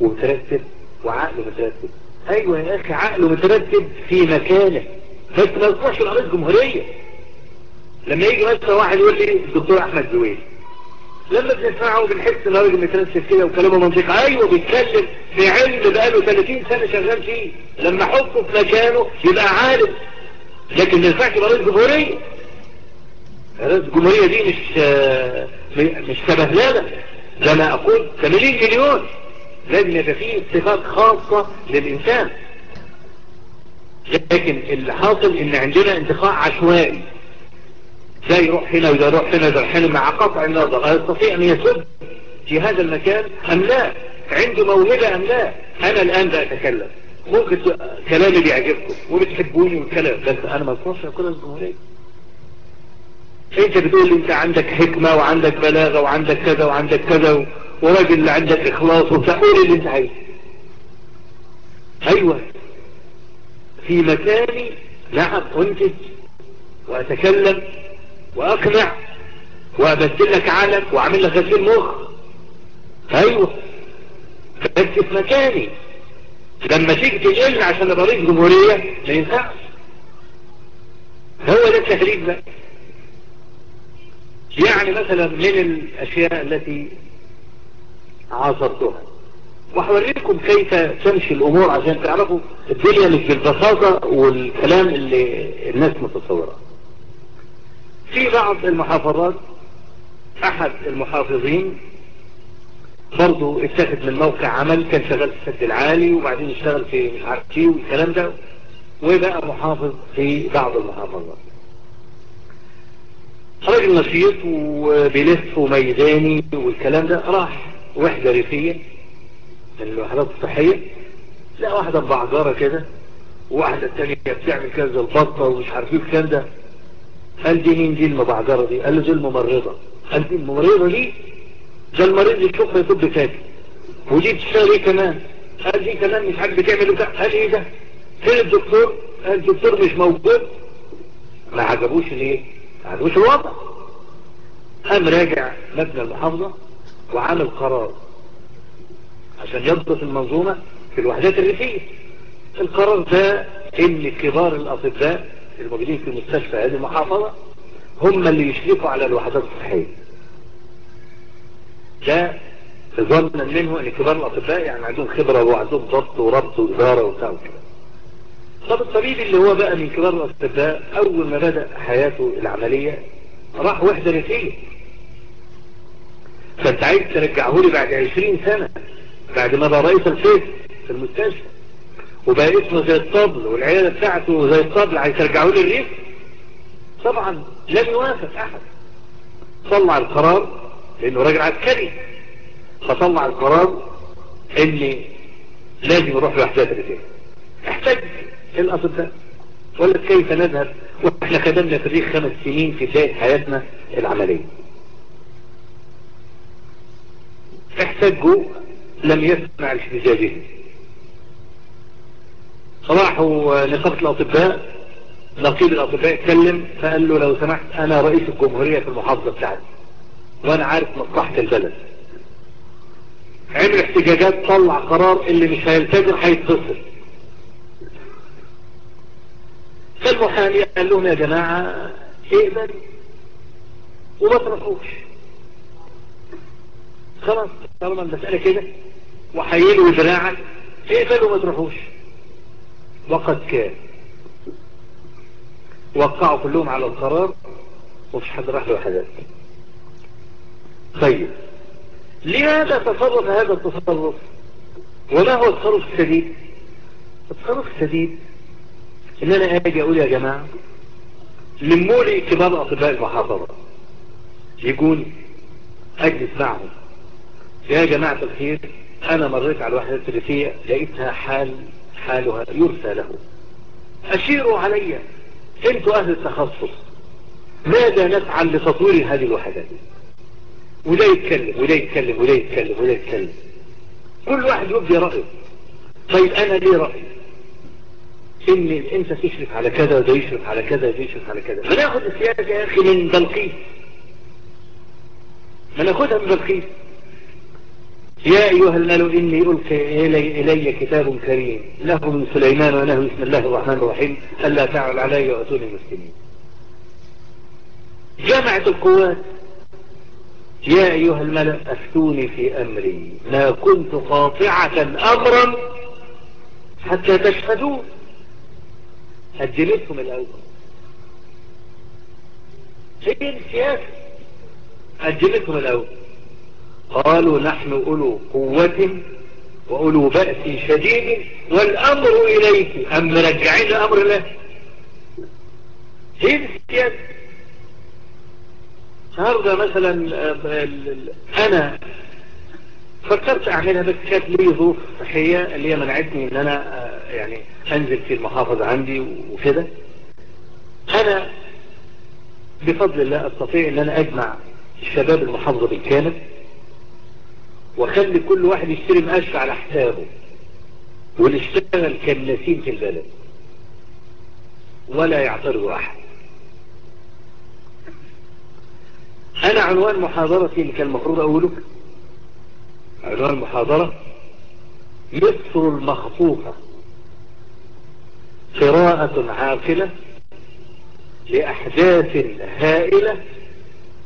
ومترتب وعقله مترتب. أيوه يا أخي عقله مترتب في مكانه. بس ما يصبحش رئيس جمهورية. لما يجي مثلا واحد يقول لي الدكتور أحمد زويل لما بنسمعه بنحس ان راجل مترتب كده وكلامه منطقي. أيوه بيتكلم في علم بقاله 30 سنة شغال فيه. لما احطه في مكانه يبقى عالم. لكن ما ينفعش يبقى رئيس جمهورية. رئيس الجمهورية دي مش مش سبهلالة ده أنا أقول 80 مليون. لازم يبقى فيه صفات خاصة للإنسان. لكن اللي حاصل إن عندنا انتقاء عشوائي. ده يروح هنا وده يروح هنا وده هنا مع قطع النظر. يستطيع أن يسد في هذا المكان أم لا؟ عنده موهبة أم لا؟ أنا الآن بأتكلم ممكن كلامي بيعجبكم وبتحبوني والكلام. بس أنا ما اصنعش أقول الجمهورية. أنت بتقول لي أنت عندك حكمة وعندك بلاغة وعندك كذا وعندك كذا وراجل اللي عندك إخلاص وتقول اللي أنت عايزه. أيوه. في مكاني. نعم أنتج وأتكلم. وأقنع وأبدل لك عقلك وأعمل لك غسيل مخ أيوه. بس في مكاني. لما تيجي تقل عشان أبقى رئيس جمهورية ما ينفعش. هو ده التهريج بقى. يعني مثلا من الأشياء التي عاصرتها. وحوريكم كيف تمشي الأمور عشان تعرفوا الدنيا مش بالبساطة والكلام اللي الناس متصورة. في بعض المحافظات أحد المحافظين برضو اتخذ من موقع عمل كان شغال في السد العالي وبعدين اشتغل في مش عارف إيه والكلام ده وبقى محافظ في بعض المحافظات. راجل نشيط وبيلف وميداني والكلام ده راح وحدة ريفية من الوحدات الصحية لا واحدة بعجارة كده وواحدة التانية بتعمل كذا البطة ومش عارف إيه الكلام ده. قال دي مين دي المبعجرة دي قال له دي الممرضة قال دي الممرضة دي ده المريض يشوفها يطب كاتب ودي بتشتغل إيه كمان؟ قال دي كمان مش عارف بتعمل قال إيه ده؟ فين الدكتور؟ قال الدكتور مش موجود. ما عجبوش ليه؟ ما عجبوش الوضع. قام راجع مبنى المحافظة وعامل قرار. عشان يضبط المنظومة في الوحدات الريفية القرار ده إن كبار الأطباء الموجودين في مستشفى هذه المحافظة هم اللي يشرفوا على الوحدات الصحية. ده ظنا منه إن كبار الأطباء يعني عندهم خبرة وعندهم ضبط وربط وإدارة وبتاع وكده. طب الطبيب اللي هو بقى من كبار الأطباء أول ما بدأ حياته العملية راح وحدة ريفية فأنت عايز ترجعه لي بعد عشرين سنة بعد ما بقى رئيس الفيس في المستشفى. وبقى اسمه زي الطبل والعيادة بتاعته زي الطبل ترجعه لي الريف؟ طبعا لم يوافق أحد. طلع القرار لأنه راجل عسكري. فطلع القرار ان لازم يروح لوحدات الرجال أحتاج الاطباء ولا كيف نذهب؟ وإحنا خدمنا في الريف خمس سنين في بداية حياتنا العملية. احتجوا لم يسمع احتجاجهم راحوا نقابة الأطباء نقيب الأطباء اتكلم فقال له لو سمحت أنا رئيس الجمهورية في المحافظة بتاعتي وأنا عارف مصلحة البلد. عمل احتجاجات طلع قرار اللي مش هيلتزم هيتصل فالمحامي قال لهم يا جماعة اقبل وما ترفوش خلاص طالما المسألة كده وحيلوا دراعك اقبل وما تروحوش. وقد كان. وقعوا كلهم على القرار ومش حد راح له حدث طيب. لماذا تصرف هذا التصرف؟ وما هو التصرف السديد التصرف السديد إن أنا أجي أقول يا جماعة لمولي كبار أطباء المحافظة يقول أجلس معهم. يا جماعة الخير أنا مريت على الوحدة الثلاثية لقيتها حال حالها يرثى له. اشيروا علي أنتوا أهل التخصص. ماذا نفعل لتطوير هذه الوحدات؟ وده يتكلم وده يتكلم وده يتكلم وده يتكلم كل واحد يبدي رأيه. طيب أنا ليه رأي ان أنت تشرف على كذا وده يشرف على كذا وده يشرف على كذا. ما ناخد السياسة يا أخي من بلقيس. ما ناخدها من بلقيس. يا أيها الملو إني ألقي إلي, إلي كتاب كريم. له من سليمان وله بسم الله الرحمن الرحيم. ألا تعل علي وأتوني المسلمين جمعت القوات. يا أيها الملأ أفتوني في أمري. ما كنت قاطعة أمرا حتى تشهدوا أجلتهم الأول. هي السياسة أجلتهم الأول. قالوا نحن أولو قوة وأولو بأس شديد والأمر إليك. أم مرجعين الأمر له هي السياسة النهاردة مثلا أنا فكرت أعملها بس كانت لي ظروف صحية اللي هي منعتني إن أنا يعني أنزل في المحافظة عندي وكده. أنا بفضل الله أستطيع إن أنا أجمع الشباب المحافظة بالكامل. وخلي كل واحد يشتري مقاش على حسابه. ونشتغل كالنسيم في البلد. ولا يعترض أحد. أنا عنوان محاضرتي اللي كان المفروض أقوله. عنوان المحاضرة مصر المخطوطة قراءة عاقلة لأحداث هائلة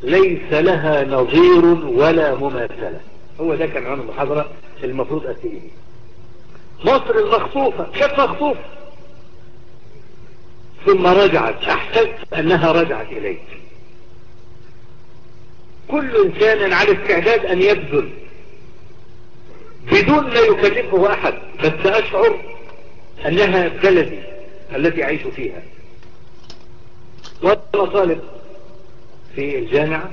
ليس لها نظير ولا مماثلة. هو ده كان عنوان المحاضرة المفروض أتيه مصر المخطوفة كيف مخطوفة. ثم رجعت أحسست أنها رجعت إليك. كل إنسان على استعداد أن يبذل. بدون لا يكلفه أحد. بس أشعر أنها بلدي التي أعيش فيها. وأنا طالب في الجامعة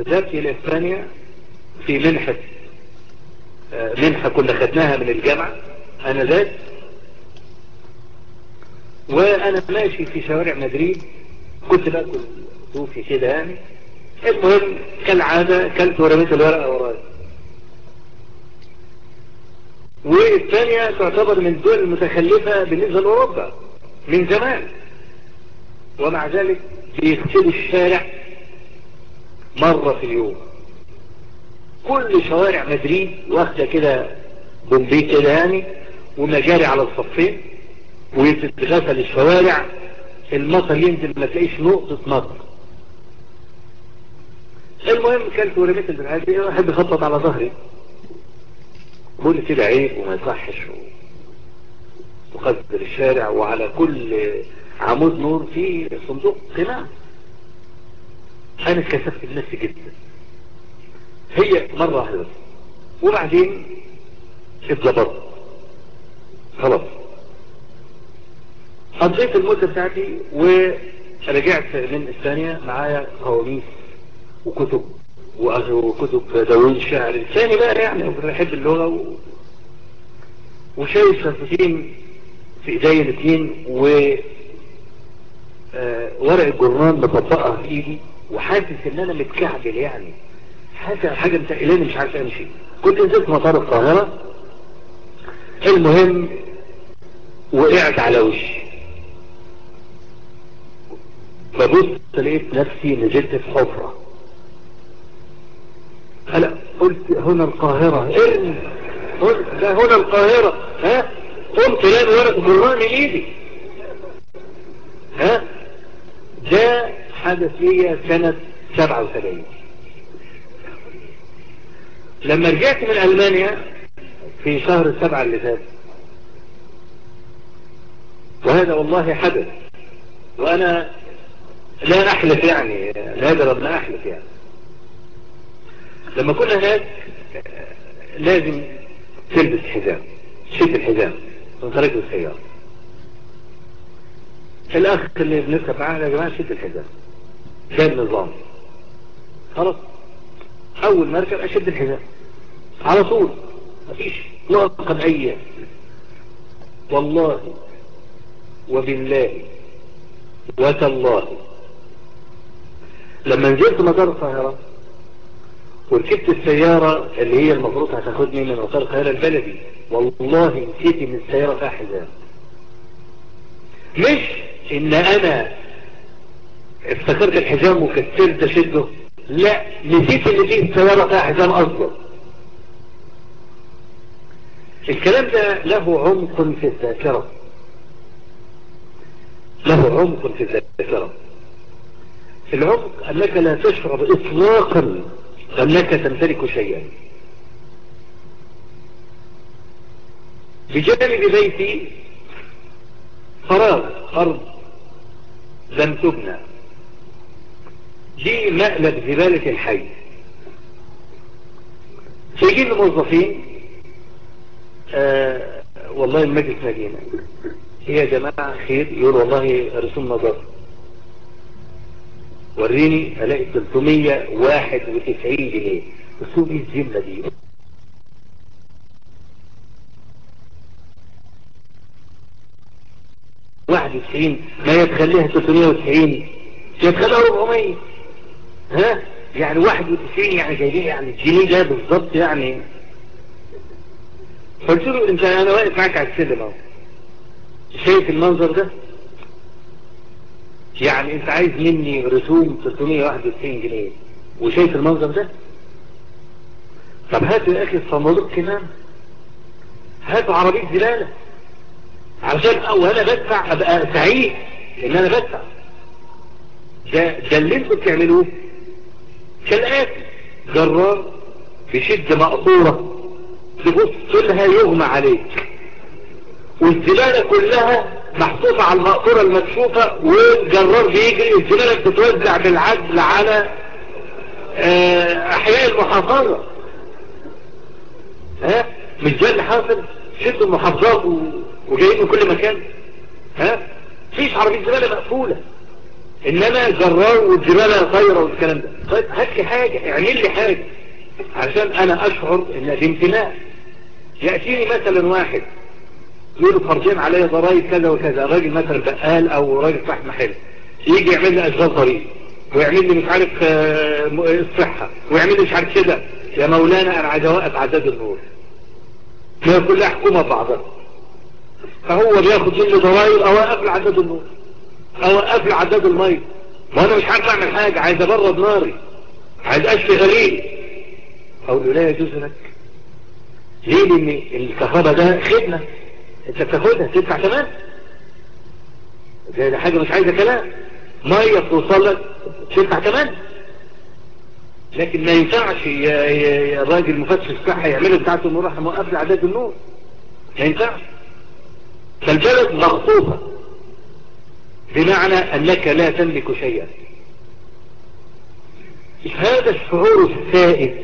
ذهبت إلى إسبانيا. في منحة منحة كنا خدناها من الجامعة أنا ذات وأنا ماشي في شوارع مدريد كنت باكل صوفي كده يعني. المهم كالعادة كلت ورميت الورقة وراي والثانية تعتبر من الدول المتخلفة بالنسبة لأوروبا من زمان. ومع ذلك بيغسلوا الشارع مرة في اليوم. كل شوارع مدريد واخدة كده بومبي كده يعني ومجاري على الصفين ويتغسل الشوارع المطر ينزل ما تلاقيش نقطة مطر. المهم كلت ورميت البنادي واحب يخطط على ظهري. بقول كده عيب وما يصحش وقدر الشارع وعلى كل عمود نور في صندوق قناع. أنا كسفت بنفسي جدا. هي مرة واحدة وبعدين اتظبطت خلاص. قضيت المدة بتاعتي ورجعت من إسبانيا معايا قواميس وكتب وكتب داوود الشاعر الثاني بقى يعني بحب اللغة و... وشايف شفتين في إيديا الاثنين و آه ورق الجرنان مطبقها في إيدي وحاسس إن أنا متكعبل يعني. حاجة حاجة متقلاني مش عارف امشي كنت نزلت مطار القاهرة. المهم وقعت على وشي. ببص لقيت نفسي نزلت في حفرة. هلا قلت هنا القاهرة. ارمي قلت ده هنا القاهرة. ها؟ قمت لاني ورق جراني إيدي. ها؟ ده حدث ليا سنة 77 لما رجعت من ألمانيا في شهر السبعة اللي فات وهذا والله حدث وأنا لا أحلف يعني نادر ما أحلف يعني. لما كنا هناك لازم تلبس حزام شد الحزام وانت راكب السيارة. الأخ اللي بنركب معاه يا جماعة شد الحزام ده النظام خلاص. أول ما أركب أشد الحزام على طول. مفيش. اطلاقا اي والله وبالله وتالله. لما نزلت مطار القاهرة وركبت السيارة اللي هي المفروض هتاخدني من مطار القاهرة البلدي والله نسيت إن السيارة فيها حزام مش إن أنا افتكرت الحزام وكسرت أشده. لا نسيت إن دي السيارة حزام أصلا الكلام ده له عمق في الذاكرة. له عمق في الذاكرة. العمق أنك لا تشعر اطلاقا أنك تمتلك شيئا. بجانب بيتي فراغ أرض لم تبنى. دي مقلب زبالة الحي؟ سيجين الموظفين آه والله المجلس مدينة يا جماعة خير يقول والله رسوم نظر. وريني ألاقي 391 جنيه. رسوم إيه الجملة دي؟ واحد وتسعين ما يتخليها 390 يتخليها 400 ها؟ يعني واحد وتسعين يعني جايبين يعني الجنيه ده بالظبط يعني. قلت له أنت أنا واقف معاك على السلم أهو. شايف المنظر ده؟ يعني أنت عايز مني رسوم 391 جنيه وشايف المنظر ده؟ طب هات يا أخي الصندوق كمان هاتوا عربية زلالة عشان أو أنا بدفع أبقى سعيد إن أنا بدفع. ده, ده اللي أنتوا بتعملوه. كالآتي. جرار بشد مقطورة تبص لها يغمى عليك. والزبالة كلها محطوطة على المقطورة المكشوفة والجرار بيجري؟ الزبالة بتتوزع بالعدل على آه أحياء المحافظة. ها؟ مش ده اللي حاصل؟ شدوا المحافظات وجايين من كل مكان. ها؟ فيش عربية زبالة مقفولة. إنما جرار والزبالة طايرة والكلام ده. طيب هات لي حاجة اعمل لي حاجة. عشان أنا أشعر إن دي امتناع يأتيني مثلا واحد يقولوا فرضين عليا ضرائب كذا وكذا. راجل مثلا بقال أو راجل صاحب محل. يجي يعمل لي أشغال طريق. ويعمل لي مش عارف الصحة ويعمل لي مش عارف كده. يا مولانا أنا عايز أوقف عداد النور. هي كلها حكومة بعضها. فهو بياخد مني ضرائب اوقف لي عداد النور. اوقف لي عداد المية وأنا مش عارف أعمل حاجة عايز أبرد ناري. عايز أشفي غليل. أقول له لا يجوز لك. ليه لأن الكهرباء ده خدمة أنت بتاخدها تدفع كمان. ده حاجة مش عايزة كلام. مية توصل لك تدفع كمان. لكن ما ينفعش يا, يا, يا الراجل مفتش الصحة يعمل بتاعته النور راح موقف لي عداد النور. ما ينفعش. فالبلد مغصوبة بمعنى أنك لا تملك شيئا. هذا الشعور السائد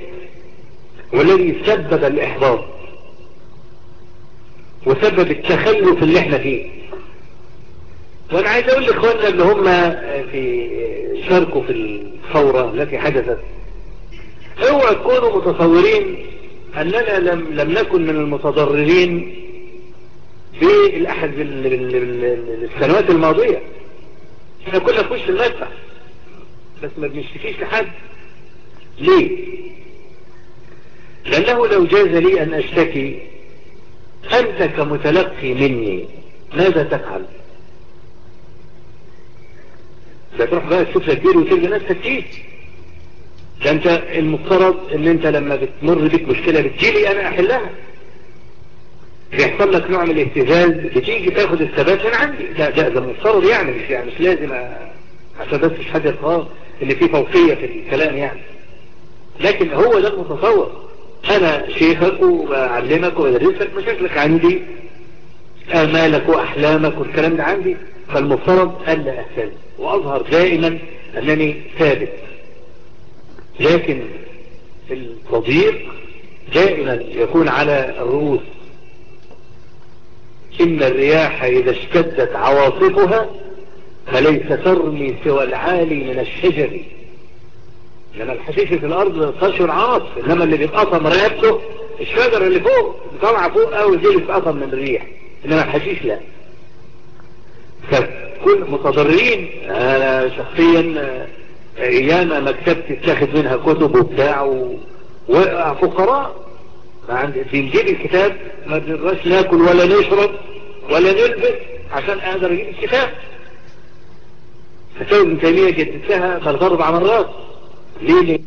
والذي سبب الإحباط وسبب التخلف اللي إحنا فيه. وأنا عايز أقول لإخواننا اللي هم في شاركوا في الثورة التي حدثت. اوعى تكونوا متصورين أننا لم, لم نكن من المتضررين في الأحد السنوات الماضية. إحنا كنا في وش المدفع. بس ما بنشتكيش لحد. ليه؟ لأنه لو جاز لي أن أشتكي أنت كمتلقي مني ماذا تفعل؟ لا تروح بقى تشوف لك كبير وتلقى نفسك فيه ده أنت المفترض إن أنت لما بتمر بك مشكلة بتجيلي أنا أحلها. بيحصل لك نوع من الاهتزاز بتيجي تاخد الثبات من عندي. ده ده ده المفترض يعني مش يعني مش لازم عشان بس مش حد يقرأ إن في فوقية في الكلام يعني. لكن هو ده المتصور. أنا شيخك وبعلمك وبدرسك مشاكلك عندي آمالك وأحلامك والكلام ده عندي. فالمفترض الا اهتز وأظهر دائما أنني ثابت. لكن التضييق دائما يكون على الرؤوس إن الرياح إذا اشتدت عواصفها فليس ترمي سوى العالي من الشجر. لما الحشيش في الأرض تشعر عاصف إنما اللي بيتقطم رقبته الشجر اللي فوق طالعه فوق أو دي اللي بتقطم من الريح إنما الحشيش لا. فكل متضررين أنا شخصيا أيام مكتبتي تاخد منها كتب وبتاع وفقراء ما عندي بنجيب الكتاب ما بنقدرش ناكل ولا نشرب. ولا نلبس عشان أقدر أجيب الكتاب فتاوي ابن تيمية جددتها ثلاث أربع مرات ليه ليه؟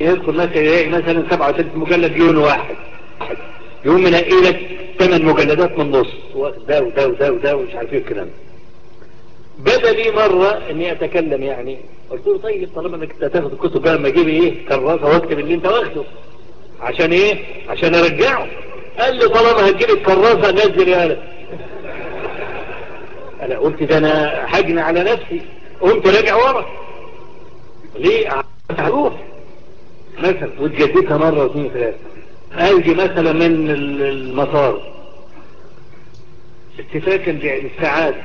يدخل مثلا يلاقي مثلا 37 مجلد يوم واحد. يوم منقي لك ثمان مجلدات من نص. ده وده وده وده ومش عارف إيه الكلام بدا لي مرة إني أتكلم يعني. قلت له طيب طالما إنك انت الكتب بقى لما أجيب إيه؟ كراسة وأكتب اللي أنت واخده. عشان إيه؟ عشان أرجعه. قال لي طالما هتجيب الكراسة نزل يا أنا. قلت ده أنا حجن على نفسي. قمت راجع ورا. ليه؟ هروح. مثلا وتجددها مرة واثنين ثلاثة أجي مثلا من المطار. اتفاقا بالسعادة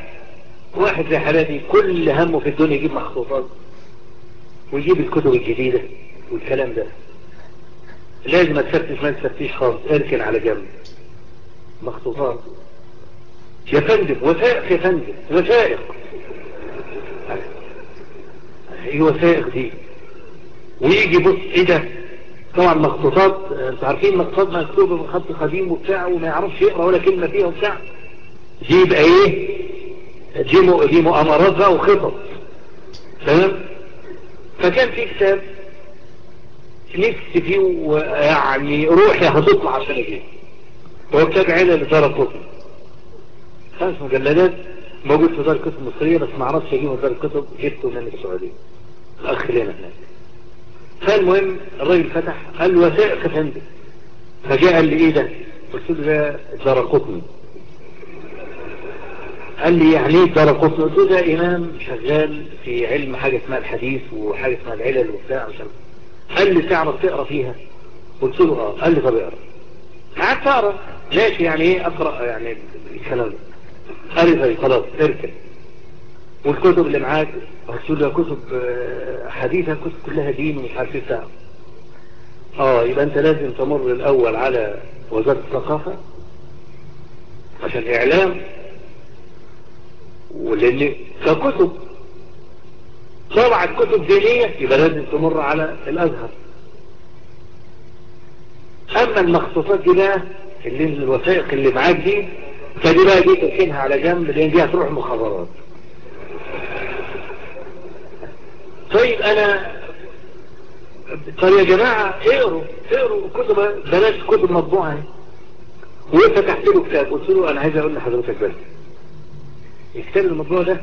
واحد زي حالاتي كل همه في الدنيا يجيب مخطوطات ويجيب الكتب الجديدة والكلام ده. لازم تفتش ما تفتيش خالص اركن على جنب. مخطوطات. يا فندم وثائق يا فندم وثائق. إيه وثائق دي. ويجي بص إيه ده؟ طبعا مخطوطات أنتوا عارفين مخطوطات مكتوبة بخط قديم وبتاع وما يعرفش يقرأ ولا كلمة فيها وبتاع. دي يبقى إيه؟ دي مؤامرات بقى وخطط. تمام فكان في كتاب نفسي فيه ويعني روحي هتطلع عشان أجيبه. هو كتاب عيلة لدار الكتب خمس مجلدات موجود في دار الكتب المصرية بس ما أعرفش أجيبه دار الكتب جبته من السعودية. الأخ لنا هناك. فالمهم الراجل فتح قال وثائق فندم فجاء قال لي إيه ده؟ قلت له ده دار القطني قال لي يعني إيه دار القطني قلت له ده إمام شغال في علم حاجة اسمها الحديث وحاجة اسمها العلل وبتاع عشان قال لي تعرف تقرأ فيها؟ قلت له آه. قال لي طب اقرأ. قعدت أقرأ. ماشي يعني إيه أقرأ يعني الكلام ده؟ قال لي طيب خلاص اركن والكتب اللي معاك؟ قلت له كتب حديثة كتب كلها دين ومش عارف إيه بتاع. آه يبقى أنت لازم تمر الأول على وزارة الثقافة عشان إعلام. ولان ككتب طبعت كتب. دينية يبقى لازم تمر على الأزهر. أما المخصوصات دي بقى اللي الوثائق اللي معاك دي فدي بقى دي تركنها على جنب لأن دي هتروح مخابرات. طيب أنا طيب يا جماعة اقروا اقروا كتب بلاش كتب مطبوعة. وفتحت له كتاب قلت له أنا عايز أقول لحضرتك بس. الكتاب المطبوع ده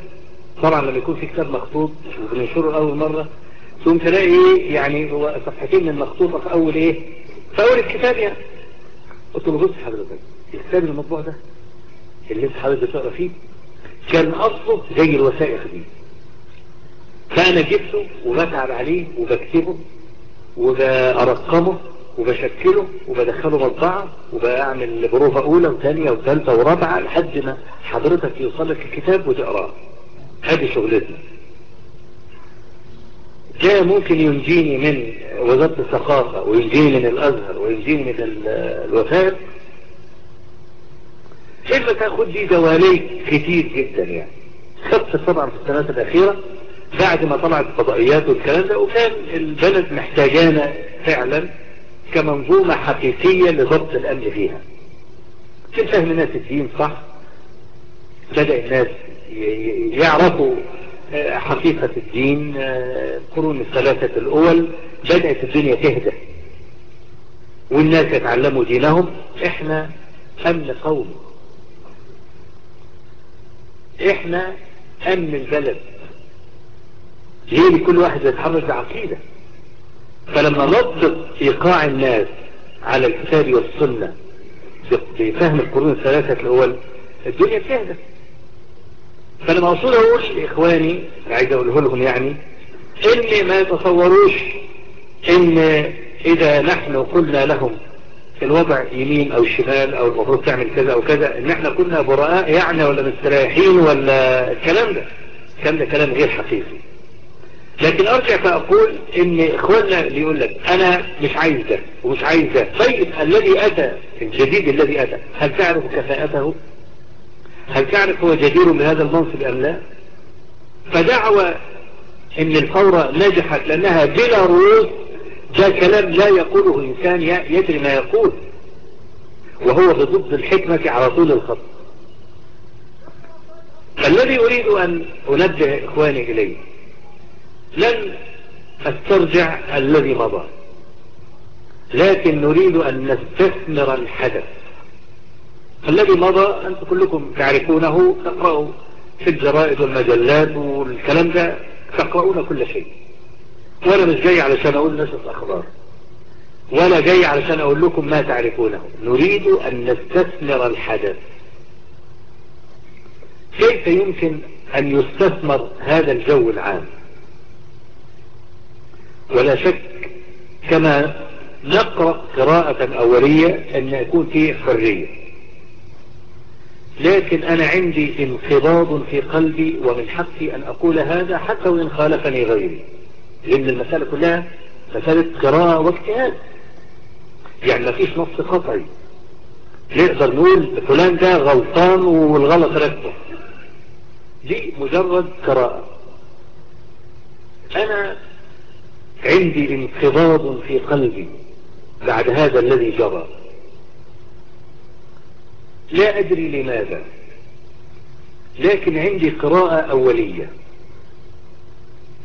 طبعا لما يكون في كتاب مخطوط وبننشره اول مرة ثم تلاقي إيه؟ يعني هو صفحتين من مخطوطة في أول إيه؟ في أول الكتاب يعني. قلت له بص حضرتك الكتاب المطبوع ده اللي أنت حضرتك بتقرأ فيه كان أصله زي الوثائق دي. فانا جبته وبتعب عليه وبكتبه وبأرقمه وبشكله وبدخله مطبعة وبعمل بروفة أولى وثانية وثالثة ورابعة لحد ما حضرتك يوصل لك الكتاب وتقرأه. هذه شغلتنا. ده ممكن ينجيني من وزارة الثقافة وينجيني من الأزهر وينجيني من الوثائق. إلا تاخد دي دواليك كتير جدا يعني. خدت طبعا في السنوات الأخيرة بعد ما طلعت الفضائيات والكلام ده وكان البلد محتاجانا فعلا. كمنظومة حقيقية لضبط الأمن فيها. في فهم الناس الدين؟ صح. بدأ الناس يعرفوا حقيقة الدين القرون الثلاثة الأول. بدأت الدنيا تهدى والناس يتعلموا دينهم. إحنا أمن قومي إحنا أمن البلد. ليه كل واحد يتحرك بعقيدة. فلما نضبط إيقاع الناس على الكتاب والسنة بفهم القرون الثلاثة الأول الدنيا بتهدى فانا موصول أقول لاخواني عايز أقوله لهم يعني إن ما يتصوروش إن إذا نحن قلنا لهم الوضع يمين أو شمال أو المفروض تعمل كذا أو كذا إن إحنا كنا براء يعني ولا مستريحين ولا الكلام ده. الكلام ده كلام غير حقيقي. لكن أرجع فأقول إن إخواننا اللي يقول لك أنا مش عايز ده ومش عايز ده. طيب الذي أتى الجديد الذي أتى هل تعرف كفاءته؟ هل تعرف هو جدير بهذا المنصب أم لا؟ فدعوى إن الثورة نجحت لأنها بلا رؤوس ده كلام لا يقوله إنسان يدري ما يقول. وهو بضد الحكمة على طول الخط. فالذي أريد أن أنبه إخواني إليه لن أسترجع الذي مضى. لكن نريد أن نستثمر الحدث. الذي مضى أنتم كلكم تعرفونه تقرأوا في الجرائد والمجلات والكلام ده تقرؤون كل شيء. وأنا مش جاي علشان أقول نشر الأخبار. ولا جاي علشان أقول لكم ما تعرفونه. نريد أن نستثمر الحدث. كيف يمكن أن يستثمر هذا الجو العام؟ ولا شك كما نقرأ قراءة أولية أن يكون فيه حرية. لكن أنا عندي انقباض في قلبي ومن حقي أن أقول هذا حتى وإن خالفني غيري. لأن المسألة كلها مسألة قراءة واجتهاد. يعني ما فيش نص قطعي نقدر نقول فلان ده غلطان والغلط ركبه. دي مجرد قراءة. أنا عندي انقباض في قلبي بعد هذا الذي جرى. لا أدري لماذا لكن عندي قراءة أولية.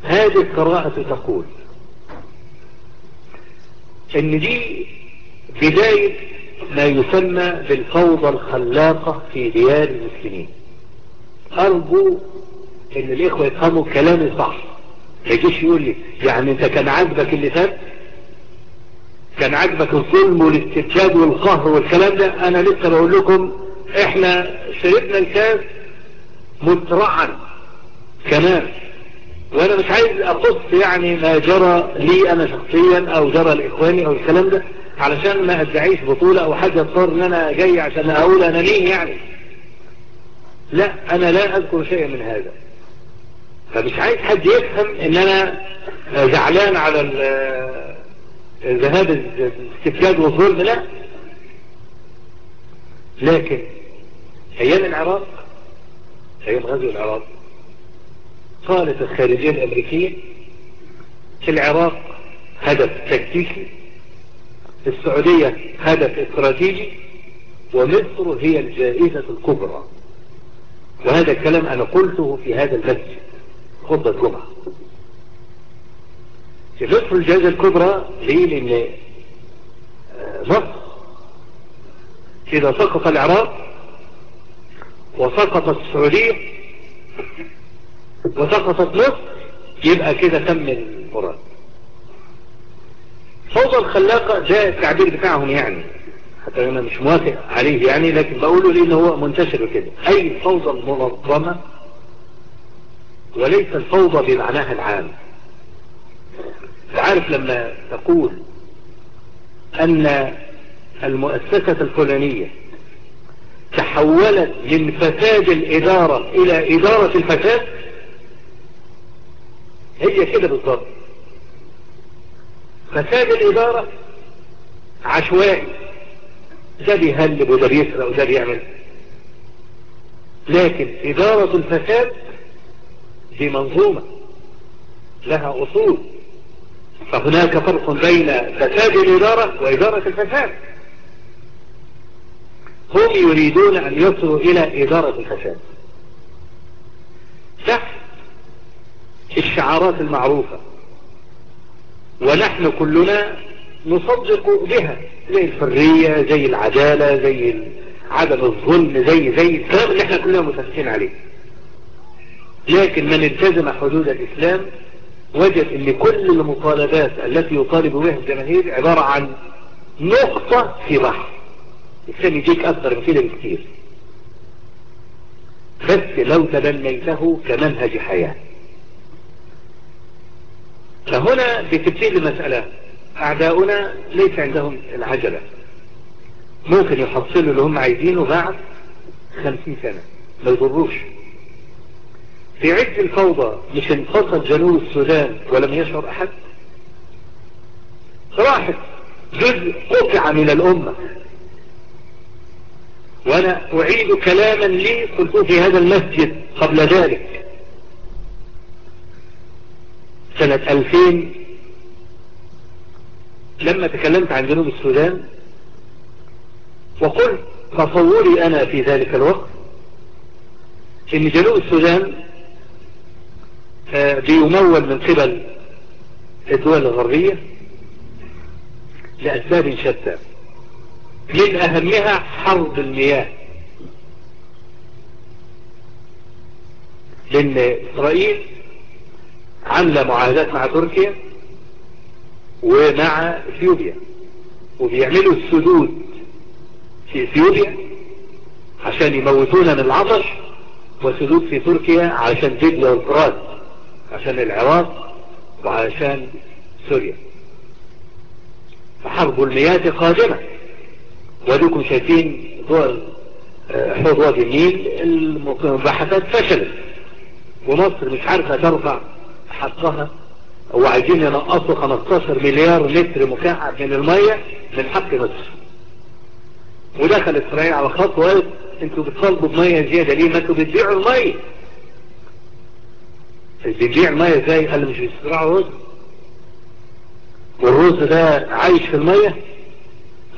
هذه القراءة تقول إن دي بداية ما يسمى بالفوضى الخلاقة في ديار المسلمين. أرجو إن الإخوة يفهموا كلامي صح. ما يجيش يقول لي يعني أنت كان عاجبك اللي فات؟ كان عاجبك الظلم والاستبجاد والقهر والكلام ده؟ أنا لسه بقول لكم إحنا شربنا الكاس مترعا. كمان. وأنا مش عايز أقص يعني ما جرى لي أنا شخصيا أو جرى لإخواني أو الكلام ده علشان ما أدعيش بطولة أو حاجة اضطر إن أنا جاي عشان أقول أنا مين يعني. لا أنا لا أذكر شيئا من هذا. فمش عايز حد يفهم إن أنا زعلان على ذهاب الاستفاد والظلم لا. لكن أيام العراق أيام غزو العراق قالت الخارجية الأمريكية في العراق هدف تكتيكي السعودية هدف استراتيجي ومصر هي الجائزة الكبرى. وهذا الكلام أنا قلته في هذا المسجد. خطبة في مصر الجائزة الكبرى ليه لأن مصر إذا سقط العراق وسقطت السعودية وسقطت مصر يبقى كده تم المراد. فوضى الخلاقة ده التعبير بتاعهم يعني. حتى أنا مش موافق عليه يعني لكن بقوله لأن هو منتشر كده أي الفوضى المنظمة وليس الفوضى بمعناها العام. تعرف لما تقول أن المؤسسة الفلانية تحولت من فساد الإدارة إلى إدارة الفساد؟ هي كده بالضبط. فساد الإدارة عشوائي. ده بيهلب وده بيسرق وده بيعمل. لكن إدارة الفساد دي منظومة لها أصول فهناك فرق بين فساد الإدارة وإدارة الفساد. هم يريدون أن يصلوا إلى إدارة الفساد. تحت الشعارات المعروفة ونحن كلنا نصدق بها زي الحرية زي العدالة زي عدم الظلم زي زي الكلام اللي إحنا كلنا متفقين عليه. لكن من التزم حدود الإسلام وجد إن كل المطالبات التي يطالب بها الجماهير عبارة عن نقطة في بحر الإسلام يجيك أكثر من كده بكثير بس لو تبنيته كمنهج حياة. فهنا بتبتدي المسألة. أعداؤنا ليس عندهم العجلة. ممكن يحصلوا اللي هم عايزينه بعد خمسين سنة. ما يضروش. في عز الفوضى مش انفصل جنوب السودان ولم يشعر أحد؟ راحت جزء قطع من الأمة. وأنا أعيد كلاما لي قلت في هذا المسجد قبل ذلك. سنة 2000 لما تكلمت عن جنوب السودان وقلت تصوري أنا في ذلك الوقت إن جنوب السودان بيمول من قبل الدول الغربية لأسباب شتى. من أهمها حرب المياه. لأن إسرائيل عاملة معاهدات مع تركيا ومع إثيوبيا وبيعملوا السدود في إثيوبيا عشان يموتونا من العطش وسدود في تركيا عشان ليبيا والفرات عشان العراق وعشان سوريا. فحرب المياه قادمة وديكم شايفين دول حوض وادي النيل المباحثات فشلت. ومصر مش عارفة ترفع حقها. وعايزين ينقصوا 15 مليار لتر مكعب من المية من حق مصر. ودخل إسرائيل على خط وقالت أنتوا بتطالبوا بمية زيادة. ليه؟ ما أنتوا بتبيعوا المية. بتبيع المية إزاي؟ قال مش بيستزرعوا رز والرز ده عايش في المية.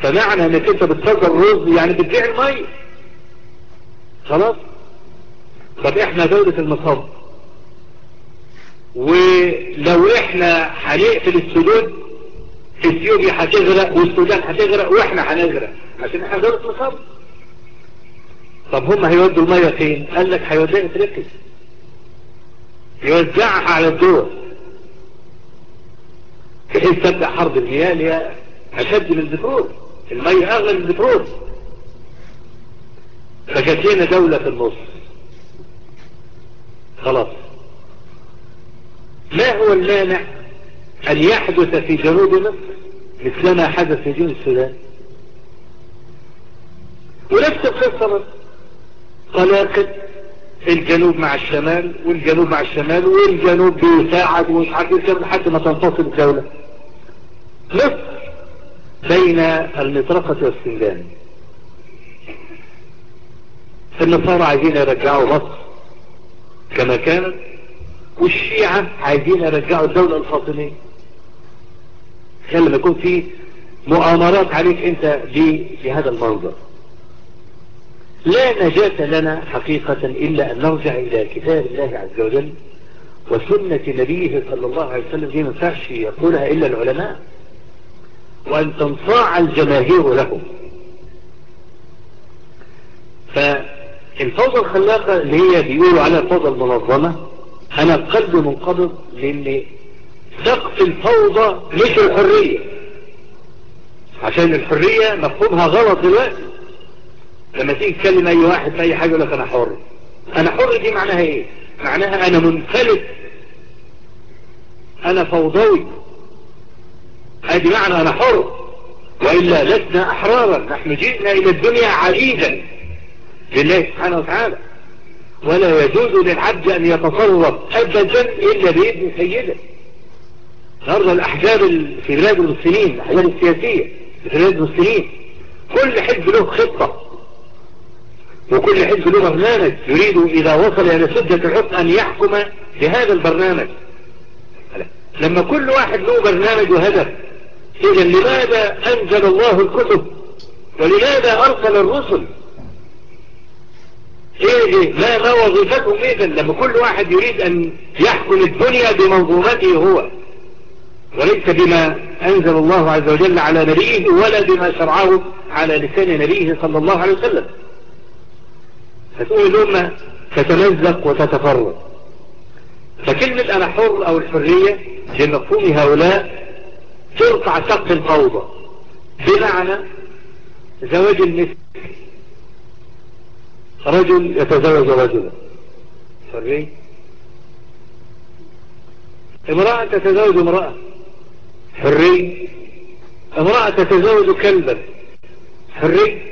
فمعنى انك انت بتصدر رز يعني بتبيع المية. خلاص؟ طب إحنا دولة المصاب. ولو إحنا هنقفل السدود اثيوبيا هتغرق والسودان هتغرق وإحنا هنغرق عشان إحنا دولة مصاب. طب هم هيودوا المية فين؟ قال لك هيوديها افريقيا يوزعها على الدول بحيث تبدأ حرب هي أشد من البترول. المية أغلى من البترول. لنا دولة في النص. خلاص. ما هو المانع أن يحدث في جنوب مصر مثل ما حدث في جنوب السودان؟ ونفس القصة. طلاقة الجنوب مع الشمال والجنوب مع الشمال والجنوب بيساعد ومش عارف إيه لحد ما تنفصل الدولة مصر بين المطرقة والسندان. النصارى عايزين يرجعوا مصر كما كانت والشيعة عايزين يرجعوا الدولة الفاطمية. لما يكون في مؤامرات عليك أنت بهذا المنظر لا نجاة لنا حقيقة إلا أن نرجع إلى كتاب الله عز وجل وسنة نبيه صلى الله عليه وسلم دي ما ينفعش يقولها إلا العلماء. وأن تنصاع الجماهير لهم. فالفوضى الخلاقة اللي هي بيقولوا على الفوضى المنظمة أنا قلبي منقبض لأن سقف الفوضى مش الحرية. عشان الحرية مفهومها غلط دلوقتي. لما تيجي تكلم أي واحد في أي حاجة يقول لك أنا حر. أنا حر دي معناها إيه؟ معناها أنا منفلت أنا فوضوي. ادي معنى أنا حر. وإلا لسنا أحرارا. نحن جئنا إلى الدنيا عبيدا لله سبحانه وتعالى. ولا يجوز للعبد أن يتصرف أبدا إلا بإذن سيده. النهارده الاحزاب في بلاد المسلمين الاحزاب السياسية في بلاد المسلمين. كل حزب له خطة. وكل حزب له برنامج يريد إذا وصل إلى سدة الحكم أن يحكم بهذا البرنامج. لما كل واحد له برنامج وهدف إذا لماذا أنزل الله الكتب؟ ولماذا أرسل الرسل؟ إيه إيه ما ما وظيفتهم إذا لما كل واحد يريد أن يحكم الدنيا بمنظومته هو وليس بما أنزل الله عز وجل على نبيه ولا بما شرعه على لسان نبيه صلى الله عليه وسلم. فتقول الأمة تتمزق وتتفرق. فكلمة أنا حر أو الحرية بمفهوم هؤلاء ترفع سقف الفوضى. بمعنى زواج النسل رجل يتزوج رجلا. حرية. امرأة تتزوج امرأة. حرية. امرأة تتزوج كلبا. حرية.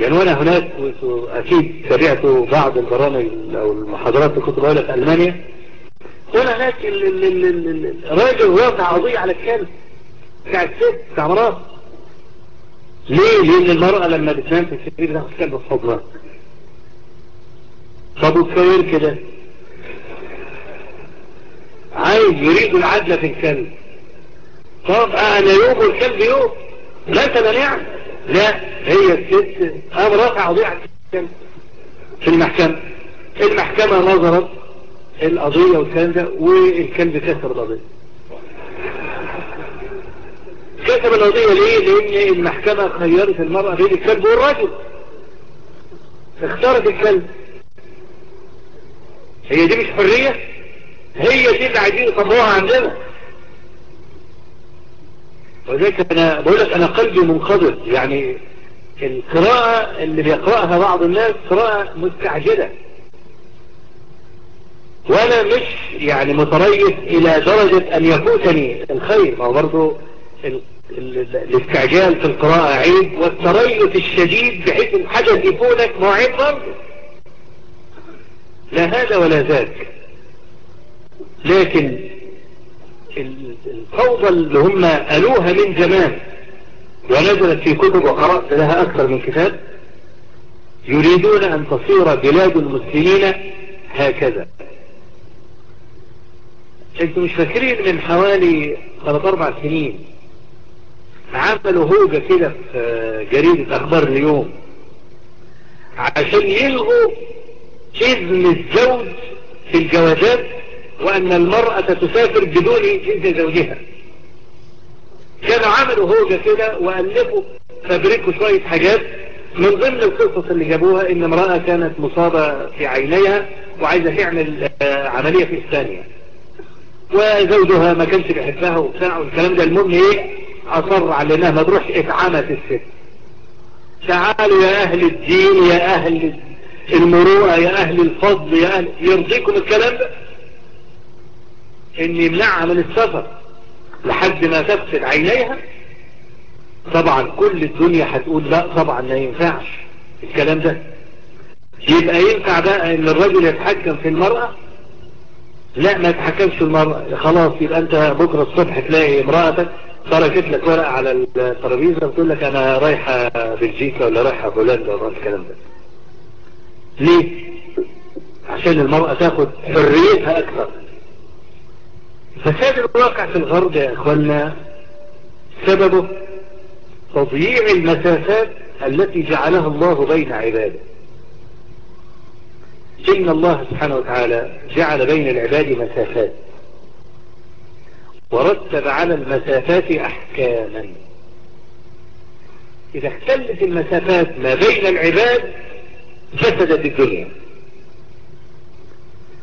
يعني وانا هناك أكيد تابعت بعض البرامج أو المحاضرات اللي كنت بقولها في ألمانيا. وانا هناك الراجل وضع قضية على الكلب بتاع الست بتاع مرات ليه؟ لأن المرأة لما بتنام في السرير تاخد كلب في حضنها. طب وتصير كده؟ عايز يريد العدل في الكلب. طب أنا يوم والكلب يوم مثلا يعني لا هي الست قام رافع قضية في المحكمة. المحكمة نظرت القضية والكلام ده والكلب كسر القضية. كسب القضية ليه؟ لأن المحكمة خيرت المرأة بين الكلب والرجل. اختارت الكلب. هي دي مش حرية؟ هي دي اللي عايزين يطبقوها عندنا. وذلك أنا بقول لك أنا قلبي منقبض يعني القراءة اللي بيقرأها بعض الناس قراءة مستعجلة. وأنا مش يعني متريث إلى درجة أن يفوتني الخير. ما برضو الاستعجال في القراءة عيب والتريث الشديد بحيث الحاجة يفونك ما عيب برضو. لا هذا ولا ذاك. لكن الفوضى اللي هم قالوها من زمان ونزلت في كتب وقرأت لها أكثر من كتاب يريدون أن تصير بلاد المسلمين هكذا. أنتوا مش فاكرين من حوالي ثلاث أربع سنين عملوا هوجة كده في جريدة أخبار اليوم عشان يلغوا اذن الزوج في الجوازات وأن المرأة تسافر بدون اذن زوجها. كانوا عملوا هوجة كده وألفوا فابريكوا شوية حاجات. من ضمن القصص اللي جابوها إن امرأة كانت مصابة في عينيها وعايزة تعمل عملية في الثانية. وزوجها ما كانش بيحبها وبتاع والكلام ده. المهم إيه؟ أصر على انها ما تروحش اتعمت الست. تعالوا يا أهل الدين يا أهل المروءة يا أهل الفضل يا أهل يرضيكم الكلام ده؟ ان يمنعها من السفر لحد ما تغسل عينيها. طبعا كل الدنيا هتقول لا طبعا ما ينفعش الكلام ده. يبقى ينفع بقى إن الرجل يتحكم في المرأة؟ لا ما يتحكمش في المرأة. خلاص يبقى أنت بكرة الصبح تلاقي امرأتك تركت لك ورقة على الترابيزة وتقول لك أنا رايحة بلجيكا ولا رايحة هولندا ولا الكلام ده. ليه؟ عشان المرأة تاخد حريتها أكثر. فساد الواقع في الغرب يا اخوانا سببه تضييع المسافات التي جعلها الله بين عباده. إن الله سبحانه وتعالى جعل بين العباد مسافات. ورتب على المسافات أحكاما. إذا اختلت المسافات ما بين العباد فسدت الدنيا.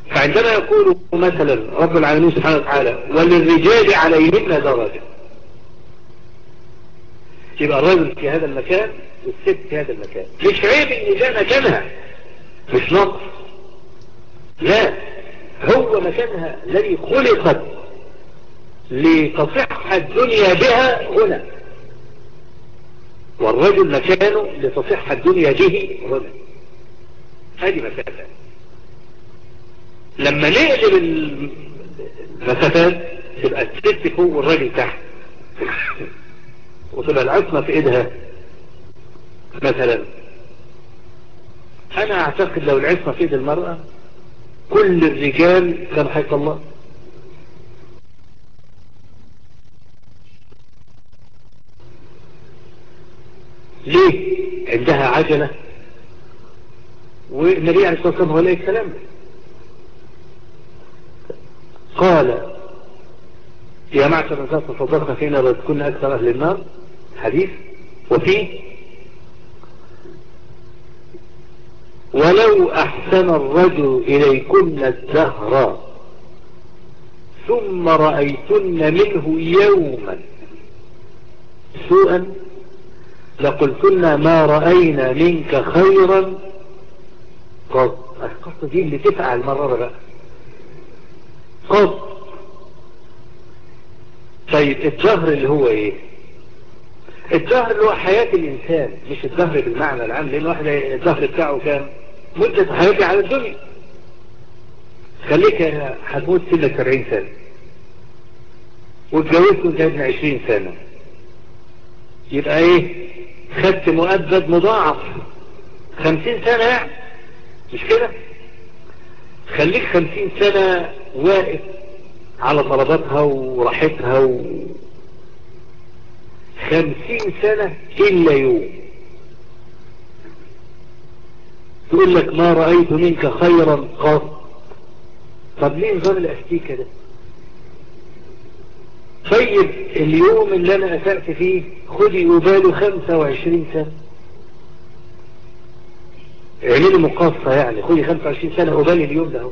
فعندما يقول مثلا رب العالمين سبحانه وتعالى وللرجال عليهن درجة. يبقى الرجل في هذا المكان والست في هذا المكان. مش عيب إن ده مكانها. مش نقص. لا. هو مكانها الذي خلقت لتصح الدنيا بها هنا. والرجل مكانه لتصح الدنيا به هنا. هذه مسافة لما نقلب المسافات تبقى الست فوق والراجل تحت. وتبقى العصمة في إيدها مثلا. أنا أعتقد لو العصمة في إيد المرأة كل الرجال كان الله. ليه؟ عندها عجلة. والنبي عليه الصلاة والسلام هو عليه السلام قال يا معشر النساء تصدقنا فينا لو تكون أكثر أهل النار. حديث. وفيه. ولو أحسن الرجل إليكن الدهر ثم رأيتن منه يوما سوءا لقلتن ما رأينا منك خيرا. قط القط دي اللي تفقع المرارة بقى قط. طيب الجهر اللي هو إيه؟ الجهر اللي هو حياة الإنسان مش الجهر بالمعنى العام لأن واحد الجهر بتاعه كام مدة حياتي على الدنيا. خليك هتموت سنة 70 سنة. واتجوزت وانت ابن 20 سنة. يبقى إيه؟ خدت مؤبد مضاعف. 50 سنة يعني. مش كده؟ خليك 50 سنة واقف على طلباتها وراحتها و... خمسين سنة إلا يوم. تقول لك ما رأيت منك خيرا؟ قط طب ليه نظام الأستيكة ده؟ طيب اليوم اللي أنا أسأت فيه خدي وباله خمسة وعشرين سنة. اعملي مقاصة يعني خدي خمسة وعشرين سنة وبالي اليوم ده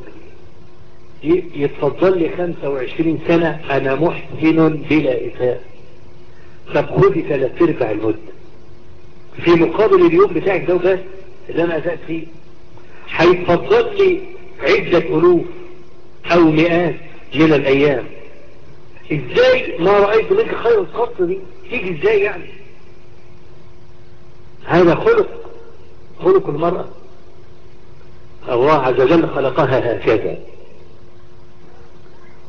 يتفضل لي خمسة وعشرين سنة أنا محسن بلا اساءة طب خدي ثلاث ارباع المدة في مقابل اليوم بتاعك ده بس اللي أنا اسأت فيه. هيتفضل لي عدة ألوف أو مئات من الأيام. إزاي ما رأيت منك خير القصة دي؟ تيجي إزاي يعني؟ هذا خلق خلق المرأة. الله عز وجل خلقها هكذا.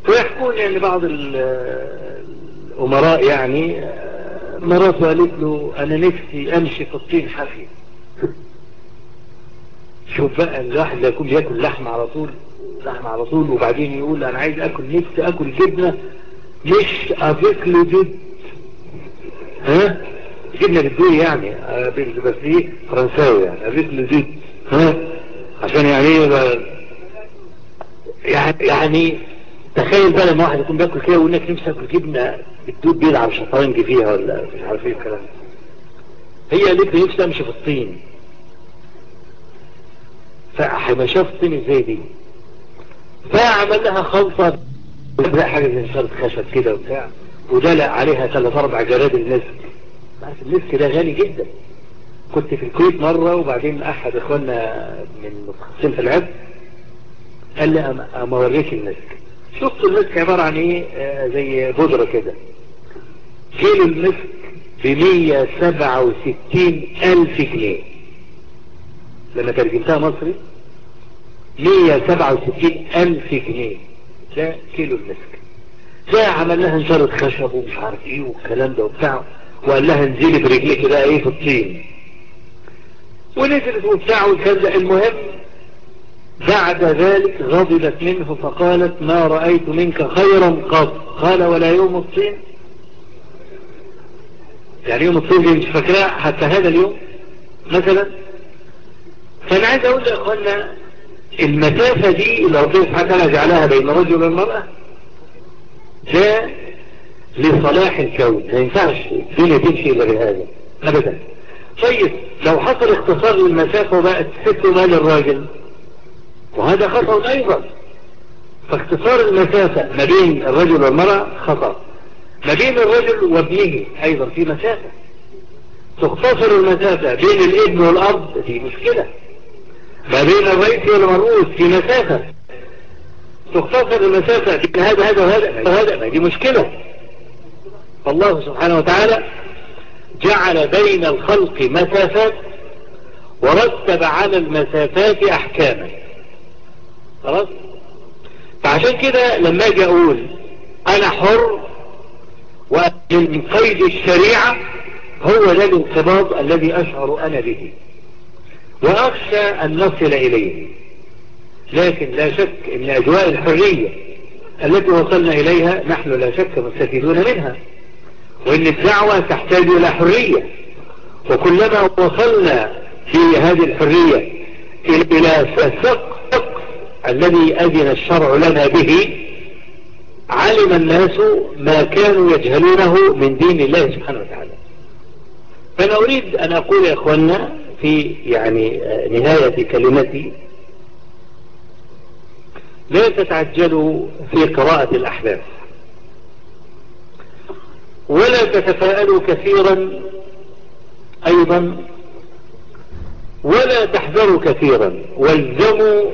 ويحكون يعني بعض الأمراء يعني مراته قالت له أنا نفسي أمشي في الطين حفي شوف بقى الواحد يكون بياكل لحم على طول لحم على طول وبعدين يقول أنا عايز أكل نفسي أكل جبنة مش avec le دود. ها؟ جبنة بالدود يعني بس دي فرنساوي يعني avec le دود. ها؟ عشان يعني إيه يعني تخيل بقى لما واحد يكون بياكل كده ويقول لك نفسي آكل جبنة الدود بيلعب شطرنج فيها ولا مش عارف إيه الكلام هي قالت لي نفسي أمشي في الطين. فما شاف الطين إزاي دي؟ فعمل لها خلطة. ويبدأ حاجة زي شرط خشب كده وبتاع. ودلق عليها ثلاث أربع جراد بس المسك ده غالي جدا. كنت في الكويت مرة وبعدين أحد إخواننا من متخصصين في العب قال لي اما اوريك المسك شفت المسك عبارة عن إيه؟ آه زي بودرة كده. كيلو المسك بمية سبعة وستين ألف جنيه. لما ترجمتها مصري مية سبعة وستين ألف جنيه. ده كيلو المسك. ده عمل لها انشارة خشب ومش عارف إيه والكلام ده وبتاع. وقال لها انزلي برجليك كده إيه في الطين. ونزلت وبتاع والكلام ده. المهم بعد ذلك غضبت منه فقالت ما رأيت منك خيرا قط. قال ولا يوم الطين يعني يوم الطين دي مش فاكراه حتى هذا اليوم مثلا. فانا عايز أقول لاخوانا المسافة دي اللي ربنا سبحانه جعلها بين الرجل والمرأة ده لصلاح الكون. ما ينفعش الدنيا تمشي إلا بهذا أبدا. طيب لو حصل اختصار للمسافة وبقت ست مال الراجل وهذا خطأ أيضا. فاختصار المسافة ما بين الرجل والمرأة خطأ. ما بين الرجل وابنه أيضا في مسافة. تختصر المسافة بين الابن والأرض دي مشكلة. ما بين الرئيس والمرؤوس في مسافة. تختصر المسافة بين هذا هذا وهذا وهذا دي مشكلة. فالله سبحانه وتعالى جعل بين الخلق مسافات ورتب على المسافات احكاما. خلاص؟ فعشان كده لما أجي أقول أنا حر ومن قيد الشريعة هو ده الانقباض الذي أشعر أنا به وأخشى أن نصل إليه. لكن لا شك إن أجواء الحرية التي وصلنا إليها نحن لا شك مستفيدون منها وإن الدعوة تحتاج إلى حرية. وكلما وصلنا في هذه الحرية إلى السقف الذي أذن الشرع لنا به علم الناس ما كانوا يجهلونه من دين الله سبحانه وتعالى. فأنا أريد أن أقول يا اخوانا في يعني نهاية كلمتي لا تتعجلوا في قراءة الأحداث. ولا تتفاءلوا كثيرا أيضا ولا تحذروا كثيرا. والزموا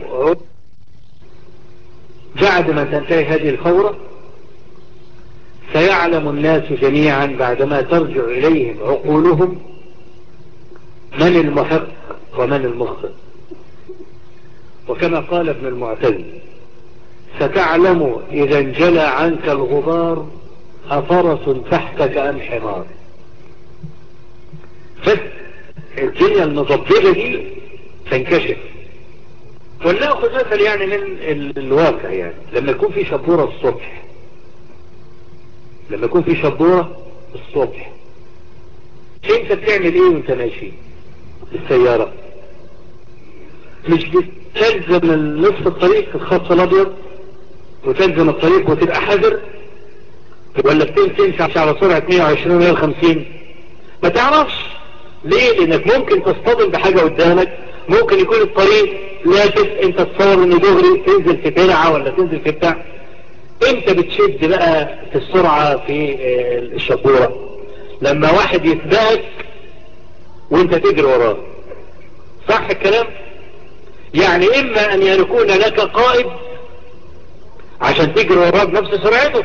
بعد ما تنتهي هذه الفورة سيعلم الناس جميعا بعدما ترجع إليهم عقولهم من المحق ومن المخطئ. وكما قال ابن المعتز ستعلم إذا انجلى عنك الغبار أفرس تحتك أم حمار. بس الدنيا المضببة دي تنكشف. ولنأخذ مثل يعني من الواقع يعني. لما يكون في شبورة الصبح. لما يكون في شبورة الصبح. انت بتعمل إيه وانت ماشي؟ بالسيارة. مش بتلزم نصف الطريق الخط الأبيض؟ وتلزم الطريق وتبقى حذر؟ ولا بتمشي على سرعة 120 150 ما تعرفش ليه؟ لأنك ممكن تصطدم بحاجة قدامك. ممكن يكون الطريق لافت انت تصور انه دغري تنزل في ترعة ولا تنزل في بتاع؟ انت بتشد بقى في السرعة في الشبورة؟ لما واحد يسبقك وانت تجري وراه. صح الكلام؟ يعني اما ان يكون لك قائد عشان تجري وراه بنفس سرعته.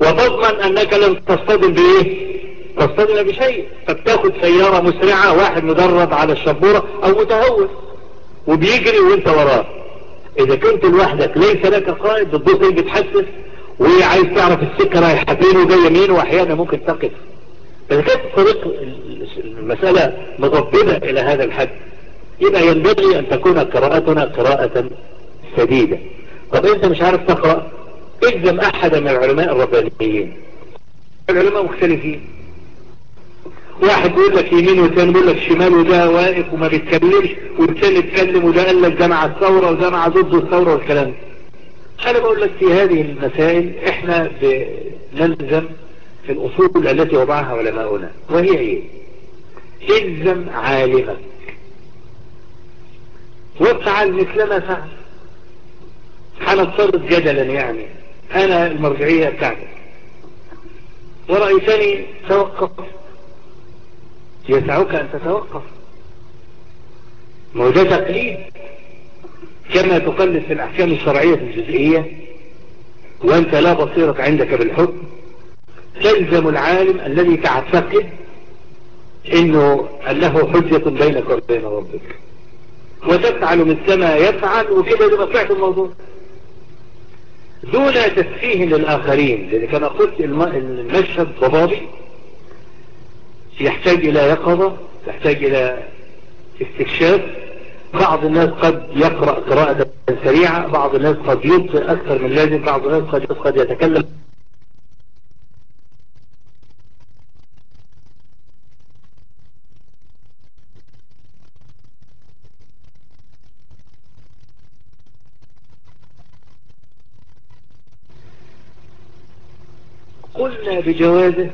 وتضمن انك لن تصطدم بإيه؟ تصطدم بشيء. فبتاخد سيارة مسرعة واحد مدرب على الشبورة أو متهور. وبيجري وانت وراه. إذا كنت لوحدك ليس لك قائد بتبص إيه بتحسس وعايز تعرف السكة رايحة فين وجاية مين وأحيانا ممكن تقف. فاذا كانت الطريق المسألة مضببة إلى هذا الحد؟ يبقى ينبغي أن تكون قراءتنا قراءة سديدة طب أنت مش عارف تقرأ؟ الزم أحد من العلماء الربانيين. العلماء مختلفين. واحد يقول لك يمين والثاني يقول لك شمال وده واقف وما بيتكلمش والثاني يتكلم وده قال لك ده مع الثورة وده مع ضد الثورة والكلام أنا بقول لك في هذه المسائل إحنا بنلزم في الأصول التي وضعها علماؤنا وهي إيه؟ إلزم عالمك. وافعل مثل ما فعل. هنفترض جدلا يعني. أنا المرجعية بتاعتك. ورأيتني توقف يسعك أن تتوقف. ما هو ده تقليد كما تقلد في الأحكام الشرعية الجزئية وأنت لا بصيرة عندك بالحكم. تلزم العالم الذي تعتقد إنه له حجة بينك وبين ربك. وتفعل مثل ما يفعل وكده يبقى طلعت الموضوع. دون تسفيه للآخرين لأن كما قلت المشهد ضبابي يحتاج إلى يقظة يحتاج إلى استكشاف. بعض الناس قد يقرأ قراءة سريعة بعض الناس قد يبطئ أكثر من لازم بعض الناس قد, قد يتكلم. قلنا بجوازه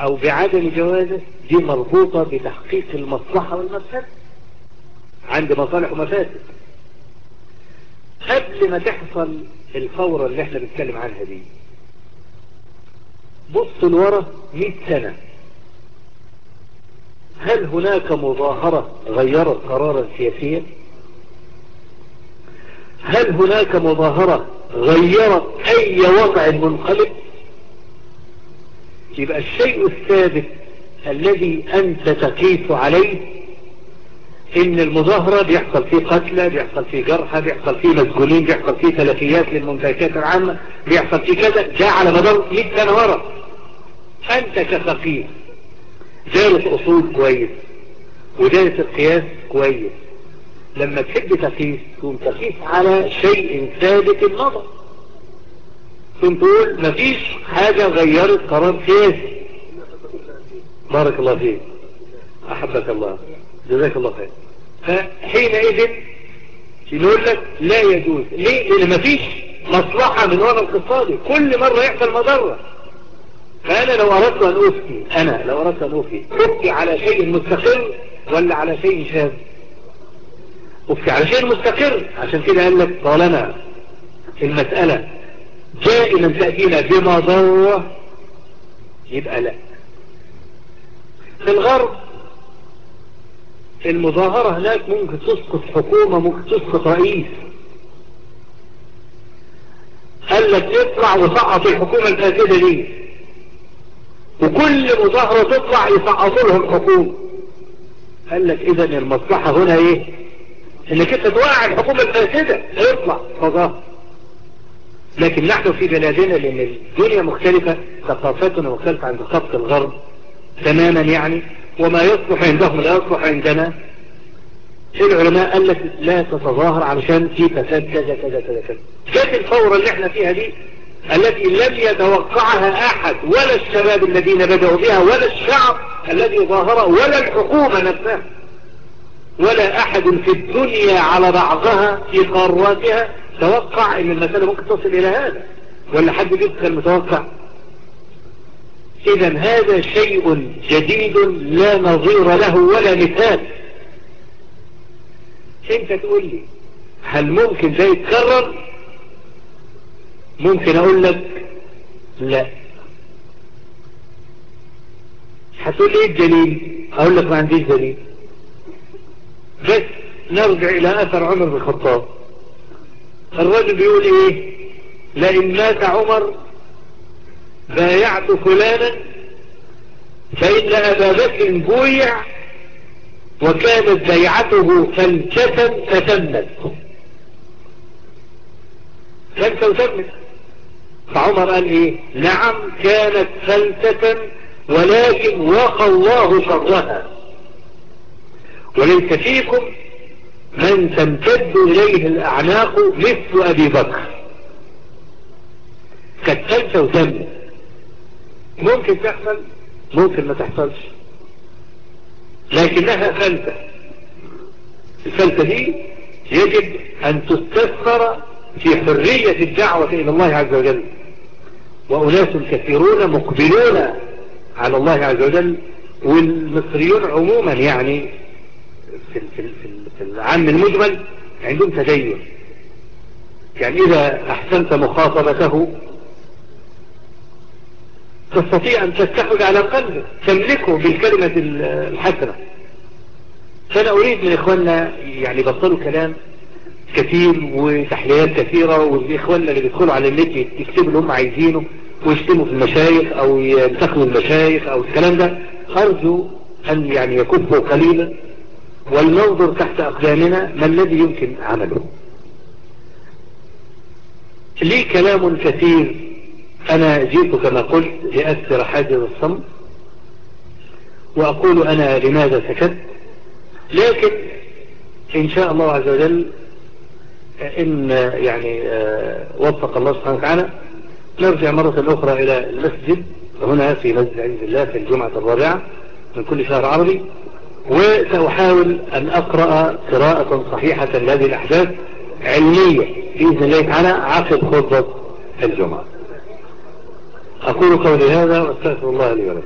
أو بعدم جوازه دي مربوطة بتحقيق المصلحة والمفسد. عند مصالح ومفاسد. قبل ما تحصل الفورة اللي إحنا بنتكلم عنها دي بص لورا 100 سنة. هل هناك مظاهرة غيرت قرارا سياسيا؟ هل هناك مظاهرة غيرت أي وضع منقلب؟ يبقى الشيء الثابت الذي أنت تقيس عليه إن المظاهرة بيحصل فيه قتلى بيحصل فيه جرحى بيحصل فيه مسجونين بيحصل فيه تلفيات للممتلكات العامة بيحصل فيه كذا جاء على مدار 100 سنة ورا. أنت كفقيه دارس أصول كويس ودارس القياس كويس. لما تحب تقيس تقوم تقيس على شيء ثابت النظر ثم تقول مفيش حاجة غيرت قرار سياسي بارك الله فيك. أحبك الله. جزاك الله خير. فحينئذ نقول لك لا يجوز. ليه؟ لأن مفيش مصلحة من وراء الاقتصادي كل مرة يحصل مضرة. فأنا لو أردت أن أفتي أنا لو أردت أن أفتي أفتي على شيء مستقر ولا على شيء شاذ؟ أفتي على شيء مستقر. عشان كده قال لك طالما المسألة دائما تأتينا بمضرة يبقى لا. في الغرب المظاهرة هناك ممكن تسقط حكومة ممكن تسقط رئيس. قال لك اطلع وسقط الحكومة الفاسدة دي. وكل مظاهرة تطلع يسقطوا لهم حكومة قال لك اذا المصلحة هنا إيه؟ إنك أنت توقع الحكومة الفاسدة اطلع تظاهر لكن نحن في بلادنا لأن الدنيا مختلفة ثقافتنا مختلفة عن ثقافة الغرب تماما يعني وما يصلح عندهم لا يصلح عندنا. العلماء قال لك لا تتظاهر علشان في فساد كذا كذا كذا كذا. جت الفورة اللي إحنا فيها دي التي لم يتوقعها أحد ولا الشباب الذين بدأوا بها ولا الشعب الذي ظاهر ولا الحكومة نفسها ولا أحد في الدنيا على بعضها في قاراتها توقع إن المسألة ممكن تصل إلى هذا. ولا حد كان متوقع. اذا هذا شيء جديد لا نظير له ولا مثال. أنت تقول لي هل ممكن ده يتكرر؟ ممكن أقول لك لا. هتقول لي إيه الدليل؟ أقول لك ما عنديش دليل. بس نرجع إلى اثر عمر بن الخطاب. الرجل بيقول إيه؟ لئن مات عمر بايعت فلانا فإن أبا بكر بويع وكانت بيعته فلسة فتمت. فلسة وتمت. فعمر قال إيه؟ نعم كانت فلسة ولكن وقى الله شرها. وليس فيكم من تمتد إليه الأعناق مثل أبي بكر. كانت فلسة وتمت ممكن تحصل ممكن ما تحصلش. لكنها فلسة الفلسة دي يجب أن تستثمر في حرية الدعوة إلى الله عز وجل. وأناس كثيرون مقبلون على الله عز وجل والمصريون عموما يعني في, في, في, في العام المجمل عندهم تدين يعني إذا أحسنت مخاطبته تستطيع أن تستحوذ على قلبه تملكه بالكلمة الحسنة. فأنا أريد من إخواننا يعني بطلوا كلام كثير وتحليات كثيرة والإخواننا اللي بيدخلوا على النت يكتبوا اللي هم عايزينه ويشتموا في المشايخ أو ينتخلوا المشايخ أو الكلام ده. أرجو أن يعني يكفوا قليلا ولننظر تحت أقدامنا ما الذي يمكن عمله. لي كلام كثير أنا جئت كما قلت لأكثر حاجز الصمت وأقول أنا لماذا سكت لكن إن شاء الله عز وجل إن يعني وفق الله سبحانه وتعالى نرجع مرة أخرى إلى المسجد هنا في مسجد عز الله في الجمعة الرابعة من كل شهر عربي وسأحاول أن أقرأ قراءة صحيحة لهذه الأحداث علمية بإذن الله تعالى عقب خطبة الجمعة. أقول قولي هذا وأستغفر الله لي ولكم.